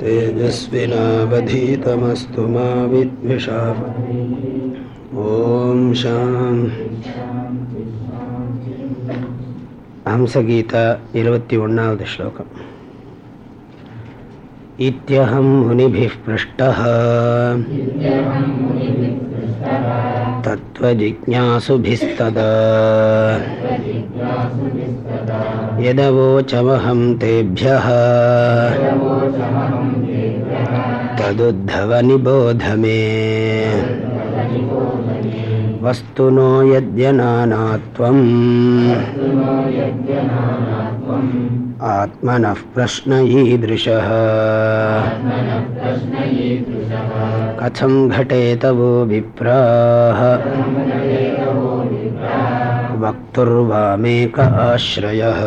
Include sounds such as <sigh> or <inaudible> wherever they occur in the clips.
तेजस्विनावधीतमस्तु मा विद्विषा। ॐ शाम्। हंसगीता इरुपति ओन्नावद् श्लोकम्। इत्यहं मुनिभिः पृष्टः। तत्त्वजिज्ञासुभिस्तदा यदवोचमहं तेभ्यः। तदुद्धवनिबोध मे वस्तुनो यद्यनानात्वम्। आत्मनः प्रश्न ईदृशः। कथं घटेत वो वक्तुर्वामेक आश्रयः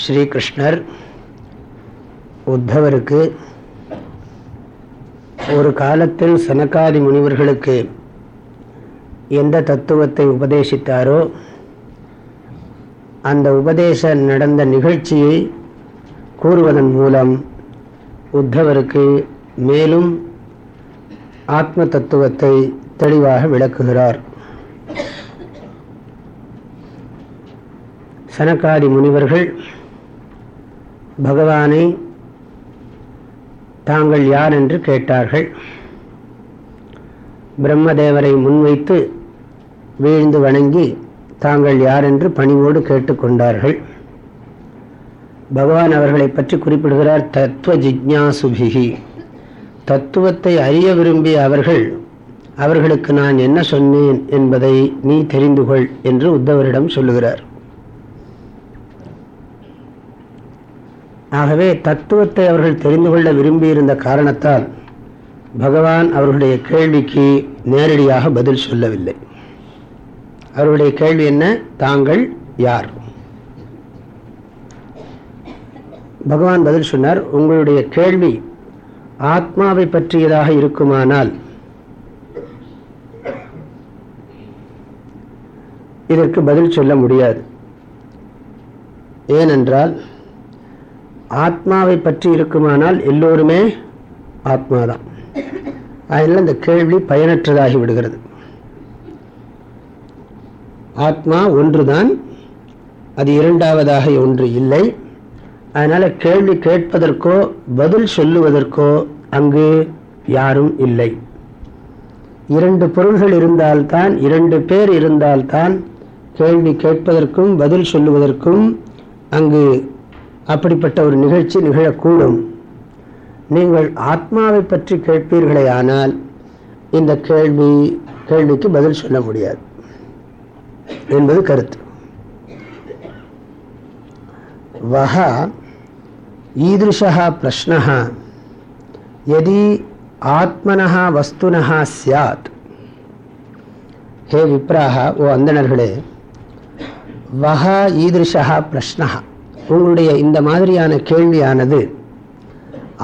ஸ்ரீகிருஷ்ணர் உத்தவருக்கு ஒரு காலத்தில் சனகாதி முனிவர்களுக்கு எந்த தத்துவத்தை உபதேசித்தாரோ அந்த உபதேசம் நடந்த நிகழ்ச்சியை கூறுவதன் மூலம் உத்தவருக்கு மேலும் ஆத்ம தத்துவத்தை தெளிவாக விளக்குகிறார். சனக்காதி முனிவர்கள் பகவானை தாங்கள் யார் என்று கேட்டார்கள். பிரம்மதேவரை முன்வைத்து வீழ்ந்து வணங்கி தாங்கள் யார் என்று பணிவோடு கேட்டுக்கொண்டார்கள். பகவான் அவர்களை பற்றி குறிப்பிடுகிறார் தத்துவ ஜிக்யாசுபிகி தத்துவத்தை அறிய விரும்பிய அவர்கள் அவர்களுக்கு நான் என்ன சொன்னேன் என்பதை நீ தெரிந்து கொள் என்று உத்தவரிடம் சொல்லுகிறார். ஆகவே தத்துவத்தை அவர்கள் தெரிந்து கொள்ள விரும்பியிருந்த காரணத்தால் பகவான் அவர்களுடைய கேள்விக்கு நேரடியாக பதில் சொல்லவில்லை. அவருடைய கேள்வி என்ன? தாங்கள் யார்? பகவான் பதில் சொன்னார் உங்களுடைய கேள்வி ஆத்மாவை பற்றியதாக இருக்குமானால். இதற்கு பதில் சொல்ல முடியாது. ஏனென்றால் ஆத்மாவை பற்றி இருக்குமானால் எல்லோருமே ஆத்மாதான். அதனால் இந்த கேள்வி பயனற்றதாகி விடுகிறது. ஆத்மா ஒன்றுதான் அது இரண்டாவதாக ஒன்று இல்லை. அதனால் கேள்வி கேட்பதற்கோ பதில் சொல்லுவதற்கோ அங்கு யாரும் இல்லை. இரண்டு பொருள்கள் இருந்தால்தான் இரண்டு பேர் இருந்தால்தான் கேள்வி கேட்பதற்கும் பதில் சொல்லுவதற்கும் அங்கு அப்படிப்பட்ட ஒரு நிகழ்ச்சி நிகழக்கூடும். நீங்கள் ஆத்மாவை பற்றி கேட்பீர்களே ஆனால் இந்த கேள்வி கேள்விக்கு பதில் சொல்ல முடியாது என்பது கருத்து. வகா ஈதృశா பிரஷ்ன எதி ஆத்மனः வஸ்துனः சியாத் ஹே விப்ராக ஓ அந்தணர்களே வஹ ஈதృశா பிரஷ்னா உங்களுடைய இந்த மாதிரியான கேள்வியானது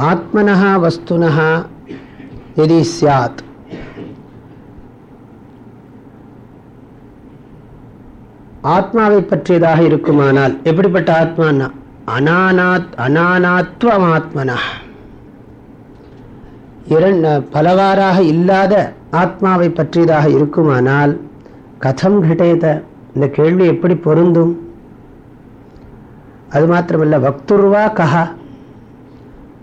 ஆத்மனஹா வஸ்துனஹா எதி சியாத் ஆத்மாவை பற்றியதாக இருக்குமானால் எப்படிப்பட்ட ஆத்மானா அனானாத் அனானாத்வமாத்மனா இரண்டு பலவாறாக இல்லாத ஆத்மாவை பற்றியதாக இருக்குமானால் கதம் கிட்டேத இந்த கேள்வி எப்படி பொருந்தும்? அது மாத்திரமல்ல பக்துர்வா கஹா.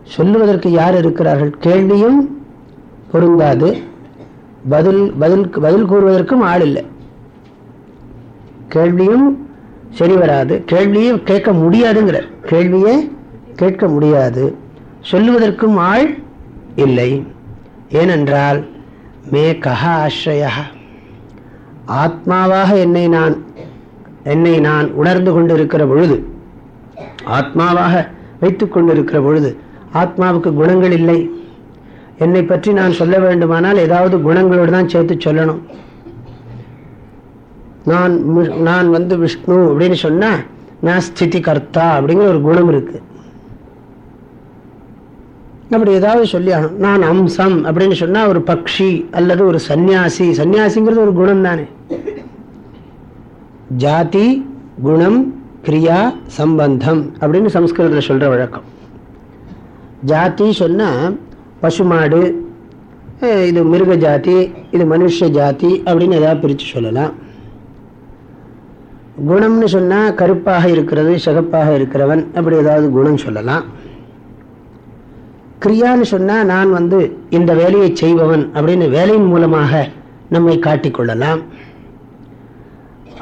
சொல்லுவதற்கு யார் இருக்கிறார்கள்? கேள்வியும் பொருந்தாது. பதில் பதில் பதில் கூறுவதற்கும் ஆள் இல்லை. கேள்வியும் சரி வராது. கேள்வியும் கேட்க முடியாதுங்கிற கேள்வியே கேட்க முடியாது. சொல்லுவதற்கும் ஆள் இல்லை. ஏனென்றால் மே கஹா ஆசிரயா ஆத்மாவாக என்னை நான் என்னை நான் உணர்ந்து கொண்டிருக்கிற பொழுது ஆத்மாவாக வைத்து கொண்டிருக்கிற பொழுது ஆத்மாவுக்கு குணங்கள் இல்லை. என்னை பற்றி நான் சொல்ல வேண்டுமானால் ஏதாவது குணங்களோடு தான் சேர்த்து சொல்லணும். நான் நான் வந்து விஷ்ணு அப்படின்னு சொன்னால் நான் ஸ்திதி கர்த்தா அப்படிங்கிற ஒரு குணம் இருக்கு. அப்படி ஏதாவது சொல்லி ஆகணும் நான் அம்சம் அப்படின்னு சொன்னா ஒரு பக்ஷி அல்லது ஒரு சன்னியாசி சன்னியாசிங்கிறது ஒரு குணம் தானே. ஜாதி குணம் கிரியா சம்பந்தம் அப்படின்னு சம்ஸ்கிருதத்தில் சொல்ற வழக்கம். ஜாதி சொன்னா பசுமாடு இது மிருக ஜாதி இது மனுஷ ஜாதி அப்படின்னு ஏதாவது பிரித்து சொல்லலாம். குணம்னு சொன்னா கருப்பாக இருக்கிறது சிகப்பாக இருக்கிறவன். அப்படி ஏதாவது குணம் சொல்லலாம். கிரியான்னு சொன்னா நான் வந்து இந்த வேலையை செய்பவன் அப்படின்னு வேலையின் மூலமாக நம்மை காட்டிக்கொள்ளலாம்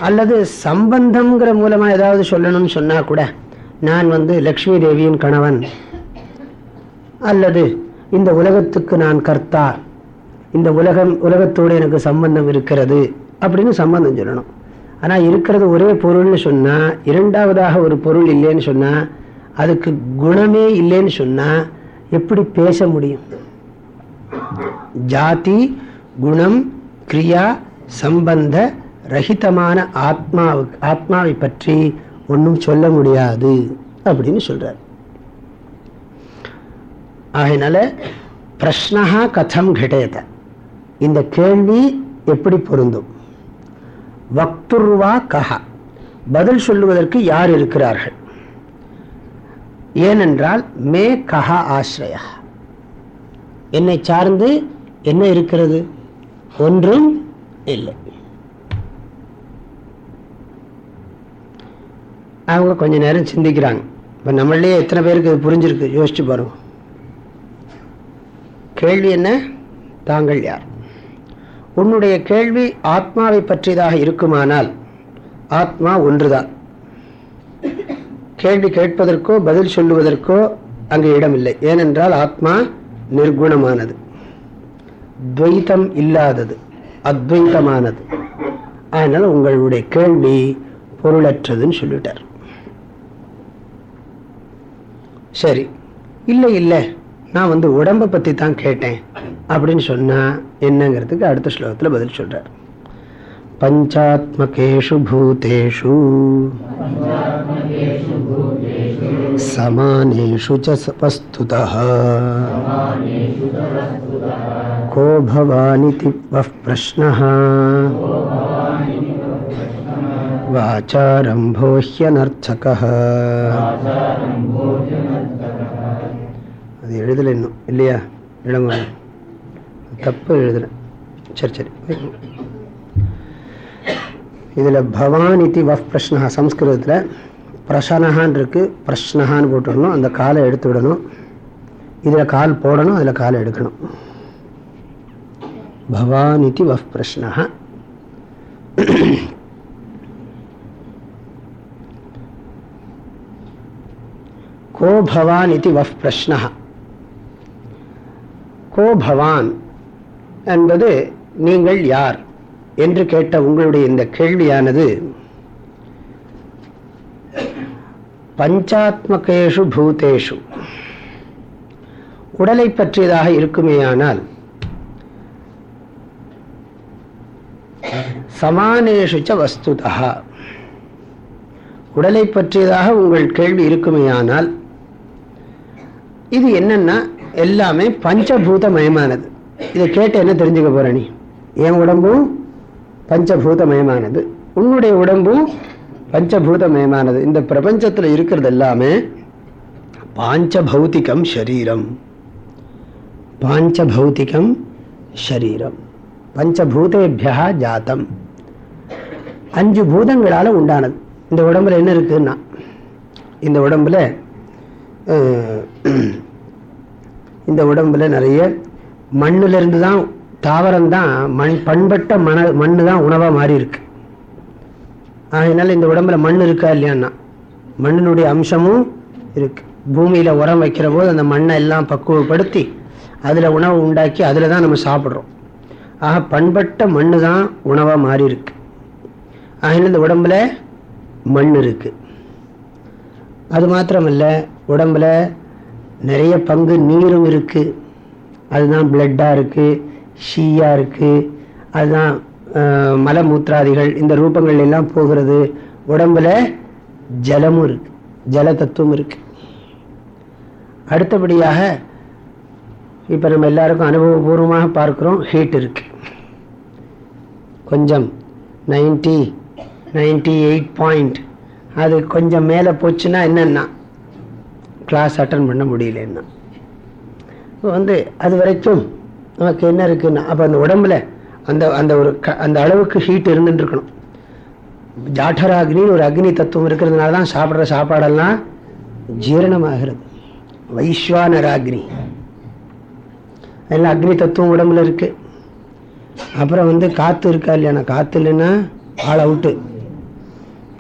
அல்லது சம்பந்தம்ங்கிற மூலமா ஏதாவது சொல்லணும்னு சொன்னா கூட நான் வந்து லக்ஷ்மி தேவியின் கணவன். அல்லது இந்த உலகத்துக்கு நான் கர்த்தா இந்த உலகம் உலகத்தோடு எனக்கு சம்பந்தம் இருக்கிறது அப்படின்னு சம்பந்தம் சொல்லணும். ஆனா இருக்கிறது ஒரே பொருள்னு சொன்னா இரண்டாவதாக ஒரு பொருள் இல்லைன்னு சொன்னா அதுக்கு குணமே இல்லைன்னு சொன்னா எப்படி பேச முடியும்? ஜாதி குணம் கிரியா சம்பந்த ரஹிதமான ஆத்மாவுக்கு ஆத்மாவை பற்றி ஒன்றும் சொல்ல முடியாது அப்படின்னு சொல்றார். ஆகினால பிரஷ்னஹா கதம் கிடையத. இந்த கேள்வி எப்படி பொருந்தும்? வக்துர்வா கஹா. பதில் சொல்லுவதற்கு யார் இருக்கிறார்கள்? ஏனென்றால் மே கஹா ஆசிரயா என்னை சார்ந்து என்ன இருக்கிறது? ஒன்றும் இல்லை. அவங்க கொஞ்ச நேரம் சிந்திக்கிறாங்க. இப்போ நம்மளே எத்தனை பேருக்கு இது புரிஞ்சிருக்கு? யோசிச்சு பாருங்க. கேள்வி என்ன? தாங்கள் யார்? உன்னுடைய கேள்வி ஆத்மாவை பற்றியதாக இருக்குமானால் ஆத்மா ஒன்றுதான். கேள்வி கேட்பதற்கோ பதில் சொல்லுவதற்கோ அங்கு இடமில்லை. ஏனென்றால் ஆத்மா நிர்குணமானது. துவைத்தம் இல்லாதது. அத்வைத்தமானது. அதனால் உங்களுடைய கேள்வி பொருளற்றதுன்னு சொல்லிட்டார். சரி. இல்லை இல்லை. நான் வந்து உடம்பை பற்றி தான் கேட்டேன். அப்படின்னு சொன்னால் என்னங்கிறதுக்கு அடுத்த ஸ்லோகத்தில் பதில் சொல்கிறார் பஞ்சாத்மகேஷு பூதேஷு. சமானேஷு சபஸ்துதா கோ பவானிதி பிரஷ்னः வாச்சாரம்போ ஹியனர்ச்சக அது எழுதல இன்னும் இல்லையா? இளங்கோவன்? தப்பு எழுதுனேன் சரி சரி. இதில் பவான் இத்தி வஃப் பிரஷ்னா சம்ஸ்கிருதத்தில் பிரசனஹான் இருக்கு பிரஷ்னஹான்னு போட்டுடணும் அந்த காலை எடுத்து விடணும். இதில் கால் போடணும் அதில் காலை எடுக்கணும். பவான் இத்தி வஃப் பிரஷ்னஹா. கோ பவான் இத்தி வஃப் பிரஷ்னஹா. கோ பவான் என்பது நீங்கள் யார் என்று கேட்ட உங்களுடைய இந்த கேள்வியானது பஞ்சாத்மகேஷு பூதேஷு. உடலை பற்றியதாக இருக்குமேயானால் சமானேஷு ச வஸ்துதா. உடலை பற்றியதாக உங்கள் கேள்வி இருக்குமேயானால் இது என்னன்னா எல்லாமே பஞ்சபூதமயமானது. இதை கேட்டு என்ன தெரிஞ்சுக்க போகிற நீ? என் உடம்பும் பஞ்சபூதமயமானது. உன்னுடைய உடம்பும் பஞ்சபூதமயமானது. இந்த பிரபஞ்சத்தில் இருக்கிறது எல்லாமே பாஞ்சபௌத்திகம் ஷரீரம். பாஞ்சபௌத்திகம் ஷரீரம். பஞ்சபூதேபியா ஜாத்தம் அஞ்சு பூதங்களால் உண்டானது. இந்த உடம்புல என்ன இருக்குன்னா இந்த உடம்புல இந்த உடம்புல நிறைய மண்ணிலிருந்து தான் தாவரம் தான் மண் பண்பட்ட மண மண்ணு தான் உணவாக மாறி இருக்கு அதனால இந்த உடம்புல மண் இருக்கா இல்லையான்னா மண்ணினுடைய அம்சமும் இருக்கு. பூமியில் உரம் வைக்கிற போது அந்த மண்ணை எல்லாம் பக்குவப்படுத்தி அதில் உணவு உண்டாக்கி அதில் தான் நம்ம சாப்பிட்றோம். ஆக பண்பட்ட மண்ணு தான் உணவாக மாறி இருக்கு அதனால இந்த உடம்புல மண் இருக்கு. அது மாத்திரமல்ல உடம்புல நிறைய பங்கு நீரும் இருக்குது அதுதான் பிளட்டாக இருக்குது ஷீயாக இருக்குது அதுதான் அஹ், மலமூத்திராதிகள் இந்த ரூபங்கள் எல்லாம் போகிறது. உடம்புல ஜலமும் இருக்கு ஜல தத்துவம் இருக்கு. அடுத்தபடியாக இப்போ நம்ம எல்லாருக்கும் அனுபவபூர்வமாக பார்க்குறோம் ஹீட் இருக்கு. கொஞ்சம் நைன்டி நைன்டி எயிட் பாயிண்ட் அது கொஞ்சம் மேலே போச்சுன்னா என்னென்னா கிளாஸ் அட்டன் பண்ண முடியலன்னா. இப்போ வந்து அது வரைக்கும் நமக்கு என்ன இருக்குன்னா அப்போ அந்த உடம்புல அந்த அந்த ஒரு க அந்த அளவுக்கு ஹீட் இருந்துட்டு இருக்கணும் ஜாഠராக்னின்னு ஒரு அக்னி தத்துவம் இருக்கிறதுனால தான் சாப்பிட்ற சாப்பாடெல்லாம் ஜீரணமாகிறது. வைஸ்வானராக்னி. அதில் அக்னி தத்துவம் உடம்புல இருக்கு. அப்புறம் வந்து காற்று இருக்கா இல்லையா? காற்று இல்லைன்னா ஆள் அவுட்டு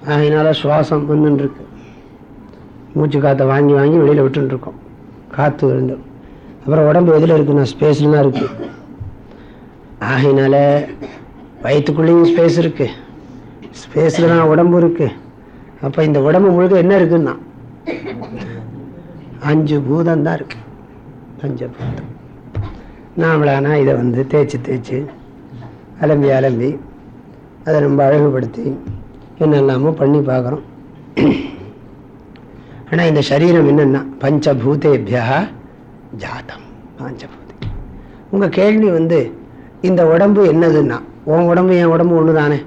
அதனால சுவாசம் வந்துன்னு இருக்கு மூச்சு காற்றை வாங்கி வாங்கி வெளியில் விட்டுன்னு இருக்கோம் காற்று விழுந்து அப்புறம் உடம்பு எதில் இருக்குன்னா ஸ்பேஸ்லாம் இருக்குது ஆகையினால வயிற்றுக்குள்ளேயும் ஸ்பேஸ் இருக்குது ஸ்பேஸில் தான் உடம்பு இருக்குது அப்போ இந்த உடம்பு முழுக்க என்ன இருக்குன்னா? அஞ்சு பூதம் தான் இருக்கு. பஞ்ச பூதம். நாமளானா இதை வந்து தேய்ச்சி தேய்ச்சி அலம்பி அலம்பி அதை ரொம்ப அழகுபடுத்தி என்னெல்லாமோ பண்ணி பார்க்குறோம். ஆனால் இந்த சரீரம் என்னென்னா பஞ்சபூதேபியா ஜாதம். பஞ்சபூதே. உங்கள் கேள்வி வந்து இந்த உடம்பு என்னதுன்னா உன் உடம்பு என் உடம்பு ஒன்று தானே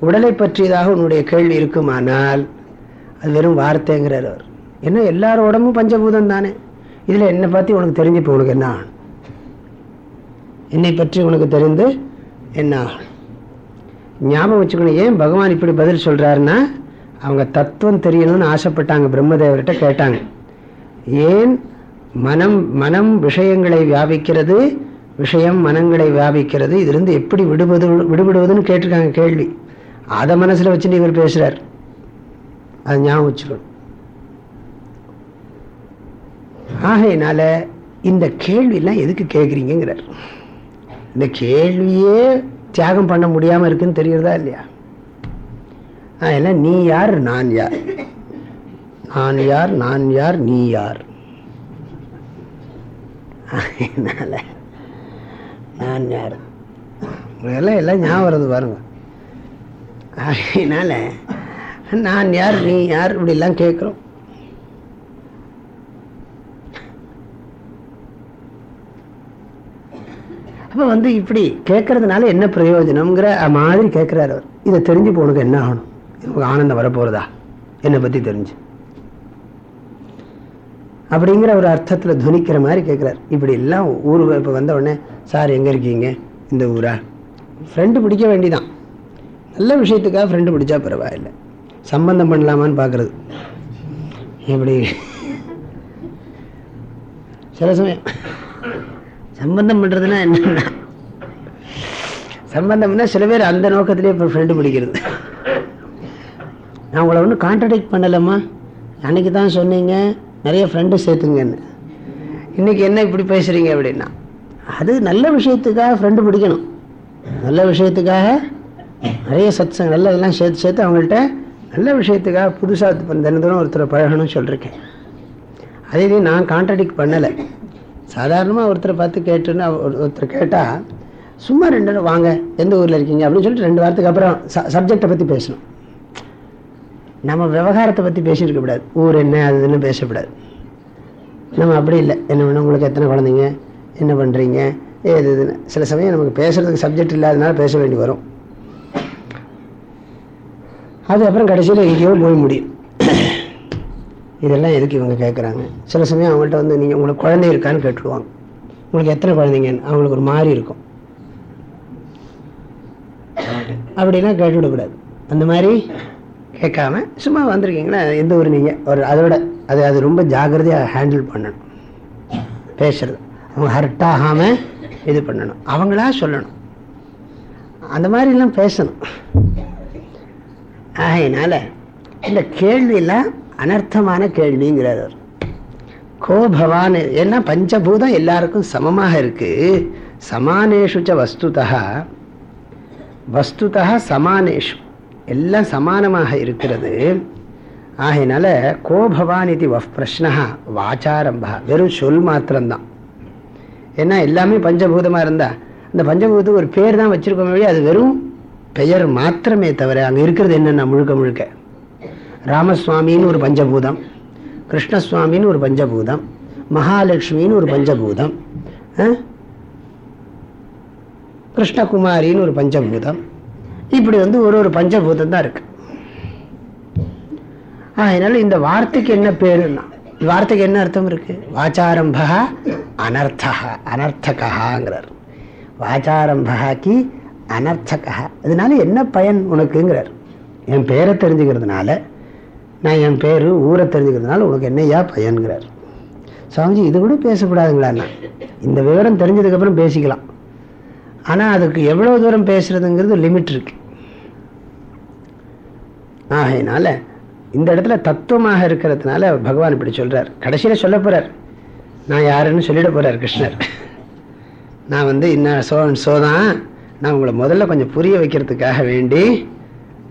உடலை பற்றியதாக உன்னுடைய கேள்வி இருக்குமானால் அது வெறும் வார்த்தைங்கிறார் அவர். என்ன எல்லாரும் உடம்பும் பஞ்சபூதம் தானே? இதில் என்னை பற்றி உனக்கு தெரிஞ்சு இப்போ உனக்கு என்ன ஆகணும்? என்னை பற்றி உனக்கு தெரிந்து என்ன ஆகணும்? ஞாபகம் வச்சுக்கணும் ஏன் பகவான் இப்படி பதில் சொல்கிறாருன்னா அவங்க தத்துவம் தெரியணும்னு ஆசைப்பட்டாங்க பிரம்மதேவர்கிட்ட கேட்டாங்க. ஏன் மனம் மனம் விஷயங்களை வியாபிக்கிறது விஷயம் மனங்களை வியாபிக்கிறது. இதிலிருந்து எப்படி விடுபது விடுபடுவதுன்னு கேட்டிருக்காங்க கேள்வி. அதை மனசில் வச்சுட்டு இவர் பேசுகிறார் அது ஞாபகம் வச்சுக்கணும். ஆகையினால இந்த கேள்வியெல்லாம் எதுக்கு கேட்குறீங்கிறார் இந்த கேள்வியே தியாகம் பண்ண முடியாமல் இருக்குன்னு தெரியுறதா இல்லையா? அதெல்லாம் நீ யார் நான் யார்? நான் யார் நான் யார் நீ யார்? அதனால நான் யார் இதெல்லாம் எல்லாம் ஞாபகம் வருது பாருங்க. அதனால நான் யார் நீ யார் இப்படிலாம் கேட்குறோம். அப்போ வந்து இப்படி கேட்கறதுனால என்ன பிரயோஜனம்ங்கிற மாதிரி கேட்குறாரு அவர். இதை தெரிஞ்சு போனது என்ன ஆகணும்? எனக்கு ஆனந்தம் வரப்போகிறதா என்னை பற்றி தெரிஞ்சு. அப்படிங்கிற ஒரு அர்த்தத்தில் துணிக்கிற மாதிரி கேட்குறாரு இப்படி எல்லாம் ஊர் இப்போ வந்த உடனே சார் எங்கே இருக்கீங்க? இந்த ஊரா? ஃப்ரெண்டு பிடிக்க வேண்டிதான். நல்ல விஷயத்துக்காக ஃப்ரெண்டு பிடிச்சா பரவாயில்லை. சம்பந்தம் பண்ணலாமான்னு பார்க்குறது இப்படி சில சமயம் சம்பந்தம் பண்ணுறதுனா என்னன்னா சம்பந்தம்னா சில பேர் அந்த நோக்கத்திலே இப்போ ஃப்ரெண்டு பிடிக்கிறது. நான் உங்களை ஒன்றும் கான்ட்ரடிக்ட் பண்ணலம்மா. அன்னைக்கு தான் சொன்னீங்க. நிறைய ஃப்ரெண்டு சேர்த்துங்கன்னு இன்றைக்கி என்ன இப்படி பேசுகிறீங்க அப்படின்னா அது நல்ல விஷயத்துக்காக ஃப்ரெண்டு பிடிக்கணும். நல்ல விஷயத்துக்காக நிறைய சத்சங்க நல்ல இதெல்லாம் சேர்த்து சேர்த்து அவங்கள்ட்ட நல்ல விஷயத்துக்காக புதுசாக தினந்தனம் ஒருத்தரை பழகணும்னு சொல்லியிருக்கேன் அதே இது நான் கான்ட்ரடிக்ட் பண்ணலை. சாதாரணமாக ஒருத்தரை பார்த்து கேட்டுன்னு ஒரு- ஒருத்தர் கேட்டால் சும்மா ரெண்டு வாங்க எந்த ஊரில் இருக்கீங்க? அப்படின்னு சொல்லிட்டு ரெண்டு வாரத்துக்கு அப்புறம் ச சப்ஜெக்டை பற்றி பேசணும். நம்ம விவகாரத்தை பற்றி பேசியிருக்க கூடாது. ஊர் என்ன அது இதுன்னு பேசக்கூடாது. நம்ம அப்படி இல்லை. என்ன பண்ண உங்களுக்கு எத்தனை குழந்தைங்க? என்ன பண்ணுறீங்க ஏது இதுன்னு. சில சமயம் நமக்கு பேசுறதுக்கு சப்ஜெக்ட் இல்லாதனால பேச வேண்டி வரும். அதுக்கப்புறம் கடைசியில் எங்கேயோ போய் முடியும். இதெல்லாம் எதுக்கு இவங்க கேட்குறாங்க சில சமயம் அவங்கள்ட்ட வந்து நீங்கள் உங்களுக்கு குழந்தை இருக்கான்னு கேட்டுடுவாங்க உங்களுக்கு எத்தனை குழந்தைங்கன்னு அவங்களுக்கு ஒரு மாதிரி இருக்கும். அப்படிலாம் கேட்டுவிடக்கூடாது. அந்த மாதிரி கேட்காம சும்மா வந்திருக்கீங்களா? எந்த ஊர் நீங்கள் ஒரு அதோட அது அது ரொம்ப ஜாக்கிரதையாக ஹேண்டில் பண்ணணும். பேசுறது. அவங்க ஹர்ட் ஆகாமல் இது பண்ணணும். அவங்களா சொல்லணும். அந்த மாதிரிலாம் பேசணும். ஆகையினால இந்த கேள்வியெல்லாம் அனர்த்தமான கேள்விங்கிறார் அவர். கோ பவான் ஏன்னா பஞ்சபூதம் எல்லாருக்கும் சமமாக இருக்கு. சமானேஷுச்ச வஸ்துதா வஸ்துதா சமானேஷு. எல்லாம் சமானமாக இருக்கிறது. ஆகையினால கோ பவான் இது வஃப் பிரஷ்னா வாச்சாரம்பா வெறும் சொல் மாத்திரம்தான். ஏன்னா எல்லாமே பஞ்சபூதமாக இருந்தா அந்த பஞ்சபூதத்துக்கு ஒரு பேர் தான் வச்சிருக்கோமே வழி அது வெறும் பெயர் மாத்திரமே தவிர அங்கே இருக்கிறது என்னென்ன முழுக்க முழுக்க. ராமசுவாமின்னு ஒரு பஞ்சபூதம் கிருஷ்ணசுவாமின்னு ஒரு பஞ்சபூதம் மகாலட்சுமின்னு ஒரு பஞ்சபூதம் கிருஷ்ணகுமாரின்னு ஒரு பஞ்சபூதம் இப்படி வந்து ஒரு ஒரு பஞ்சபூதம் தான் இருக்கு. அதனால இந்த வார்த்தைக்கு என்ன பேருன்னா வார்த்தைக்கு என்ன அர்த்தம் இருக்கு? வாச்சாரம்பா அனர்த்தா அனர்த்தகாங்கிறார் வாச்சாரம்பாக்கி அனர்த்தகா அதனால என்ன பயன் உனக்குங்கிறார்? என் பேரை தெரிஞ்சுக்கிறதுனால நான் என் பேர் ஊரை தெரிஞ்சுக்கிறதுனால உனக்கு என்னையா பயன்கிறார்? சுவாமிஜி இது கூட பேசக்கூடாதுங்களாண்ணா. இந்த விவரம் தெரிஞ்சதுக்கப்புறம் பேசிக்கலாம். ஆனால் அதுக்கு எவ்வளோ தூரம் பேசுகிறதுங்கிறது லிமிட் இருக்கு. ஆகையினால இந்த இடத்துல தத்துவமாக இருக்கிறதுனால பகவான் இப்படி சொல்கிறார் கடைசியில் சொல்ல போகிறார் நான் யாருன்னு சொல்லிட போகிறார் கிருஷ்ணர். நான் வந்து இன்னும் சோ சோதான். நான் உங்களை முதல்ல கொஞ்சம் புரிய வைக்கிறதுக்காக வேண்டி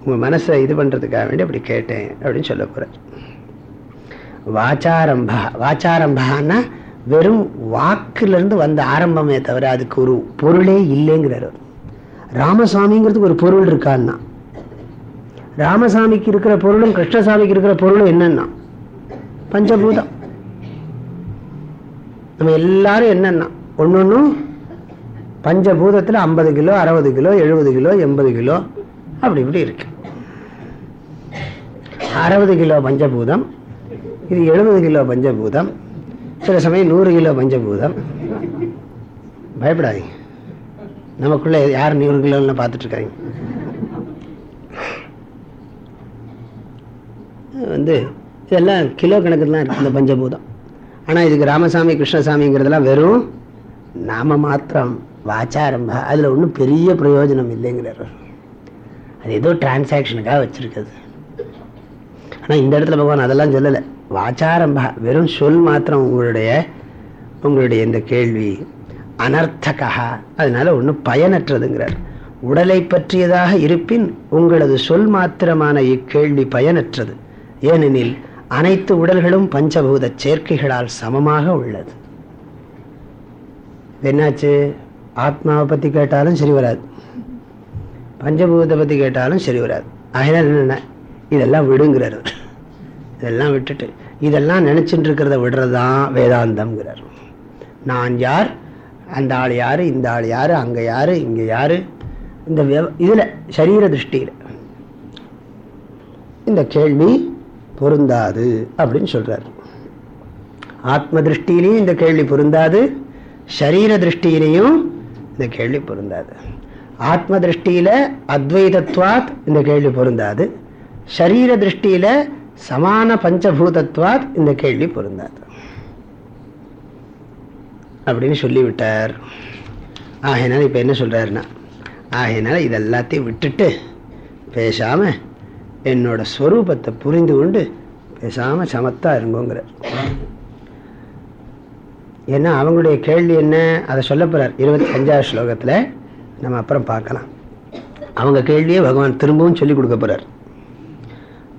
உங்கள் மனசை இது பண்ணுறதுக்காக வேண்டி அப்படி கேட்டேன் அப்படின்னு சொல்ல போகிறார் வாச்சாரம்பா வாச்சாரம்பான்னா வெறும் வாக்குலேருந்து வந்த ஆரம்பமே தவிர அதுக்கு ஒரு பொருளே இல்லைங்கிறார். ராமசாமிங்கிறதுக்கு ஒரு பொருள் இருக்கான்னா? ராமசாமிக்கு இருக்கிற பொருளும் கிருஷ்ணசாமிக்கு இருக்கிற பொருளும் என்னன்னா? பஞ்சபூதம். நம்ம எல்லாரும் என்னன்னா? ஒன்னொன்னும் பஞ்சபூதத்தில் ஐம்பது கிலோ அறுபது கிலோ எழுபது கிலோ எண்பது கிலோ அப்படி இப்படி இருக்கு. அறுபது கிலோ பஞ்சபூதம் இது எழுபது கிலோ பஞ்சபூதம் சில சமயம் நூறு கிலோ பஞ்சபூதம் பயப்படாதீங்க. நமக்குள்ளே யார் நூறு கிலோன்னு பார்த்துட்ருக்காங்க. வந்து இதெல்லாம் கிலோ கணக்கு தான் இருக்குது இந்த பஞ்சபூதம். ஆனால் இதுக்கு ராமசாமி கிருஷ்ணசாமிங்கிறதெல்லாம் வெறும் நாம மாத்திரம். வாச்சாரம்ப அதில் ஒன்றும் பெரிய பிரயோஜனம் இல்லைங்கிறார் அது ஏதோ டிரான்சாக்ஷனுக்காக வச்சுருக்குது ஆனால் இந்த இடத்துல பகவான் அதெல்லாம் சொல்லலை. வாச்சாரம்பா வெறும் சொல் மாத்திரம் உங்களுடைய உங்களுடைய இந்த கேள்வி. அனர்த்தகா. அதனால ஒன்றும் பயனற்றதுங்கிறார். உடலை பற்றியதாக இருப்பின் உங்களது சொல் மாத்திரமான இக்கேள்வி பயனற்றது. ஏனெனில் அனைத்து உடல்களும் பஞ்சபூத சேர்க்கைகளால் சமமாக உள்ளது. என்னாச்சு? ஆத்மாவை பற்றி கேட்டாலும் சரி வராது. பஞ்சபூதத்தை பற்றி கேட்டாலும் சரி வராது. அதனால் என்னென்ன? இதெல்லாம் விடுங்கிறார். இதெல்லாம் விட்டுட்டு இதெல்லாம் நினச்சிட்டு இருக்கிறத விடுறது தான் வேதாந்தம்ங்கிறார். நான் யார்? அந்த ஆள் யார்? இந்த ஆள் யார்? அங்கே யார்? இங்கே யார்? இந்த இதில் சரீர திருஷ்டியில். இந்த கேள்வி பொருந்தாது அப்படின்னு சொல்கிறார் ஆத்ம திருஷ்டியிலையும் இந்த கேள்வி பொருந்தாது சரீர திருஷ்டியிலையும் இந்த கேள்வி பொருந்தாது. ஆத்ம திருஷ்டியில அத்வைதத்வாத் இந்த கேள்வி பொருந்தாது. சரீர திருஷ்டியில சமான பஞ்சபூதத்வாத் இந்த கேள்வி பொருந்தாது. அப்படின்னு சொல்லிவிட்டார். ஆகையினால இப்ப என்ன சொல்றாருன்னா ஆகையினால இதெல்லாத்தையும் விட்டுட்டு பேசாம என்னோட ஸ்வரூபத்தை புரிந்து கொண்டு பேசாம சமத்தா இருங்கோங்கிறார். ஏன்னா அவங்களுடைய கேள்வி என்ன? அதை சொல்ல போறார். இருபத்தி அஞ்சாவது ஸ்லோகத்துல நம்ம அப்புறம் பார்க்கலாம். அவங்க கேள்வியே பகவான் திரும்பவும் சொல்லி கொடுக்க போறார்.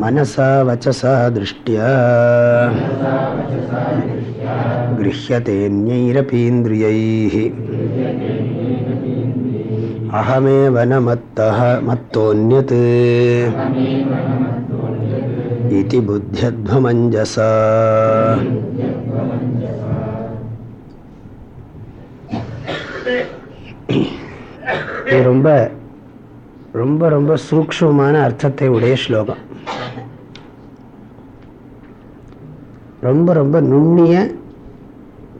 मनसा वचसा दृष्ट्या गृह्यतेऽन्यैरपीन्द्रियैः अहमेव न मत्तः मत्तोऽन्यत् इति बुद्ध्यध्वमञ्जसा இது ரொம்ப ரொம்ப ரொம்ப சூக்ஷமான அர்த்தத்தை உடைய ஸ்லோகம் ரொம்ப ரொம்ப நுண்ணிய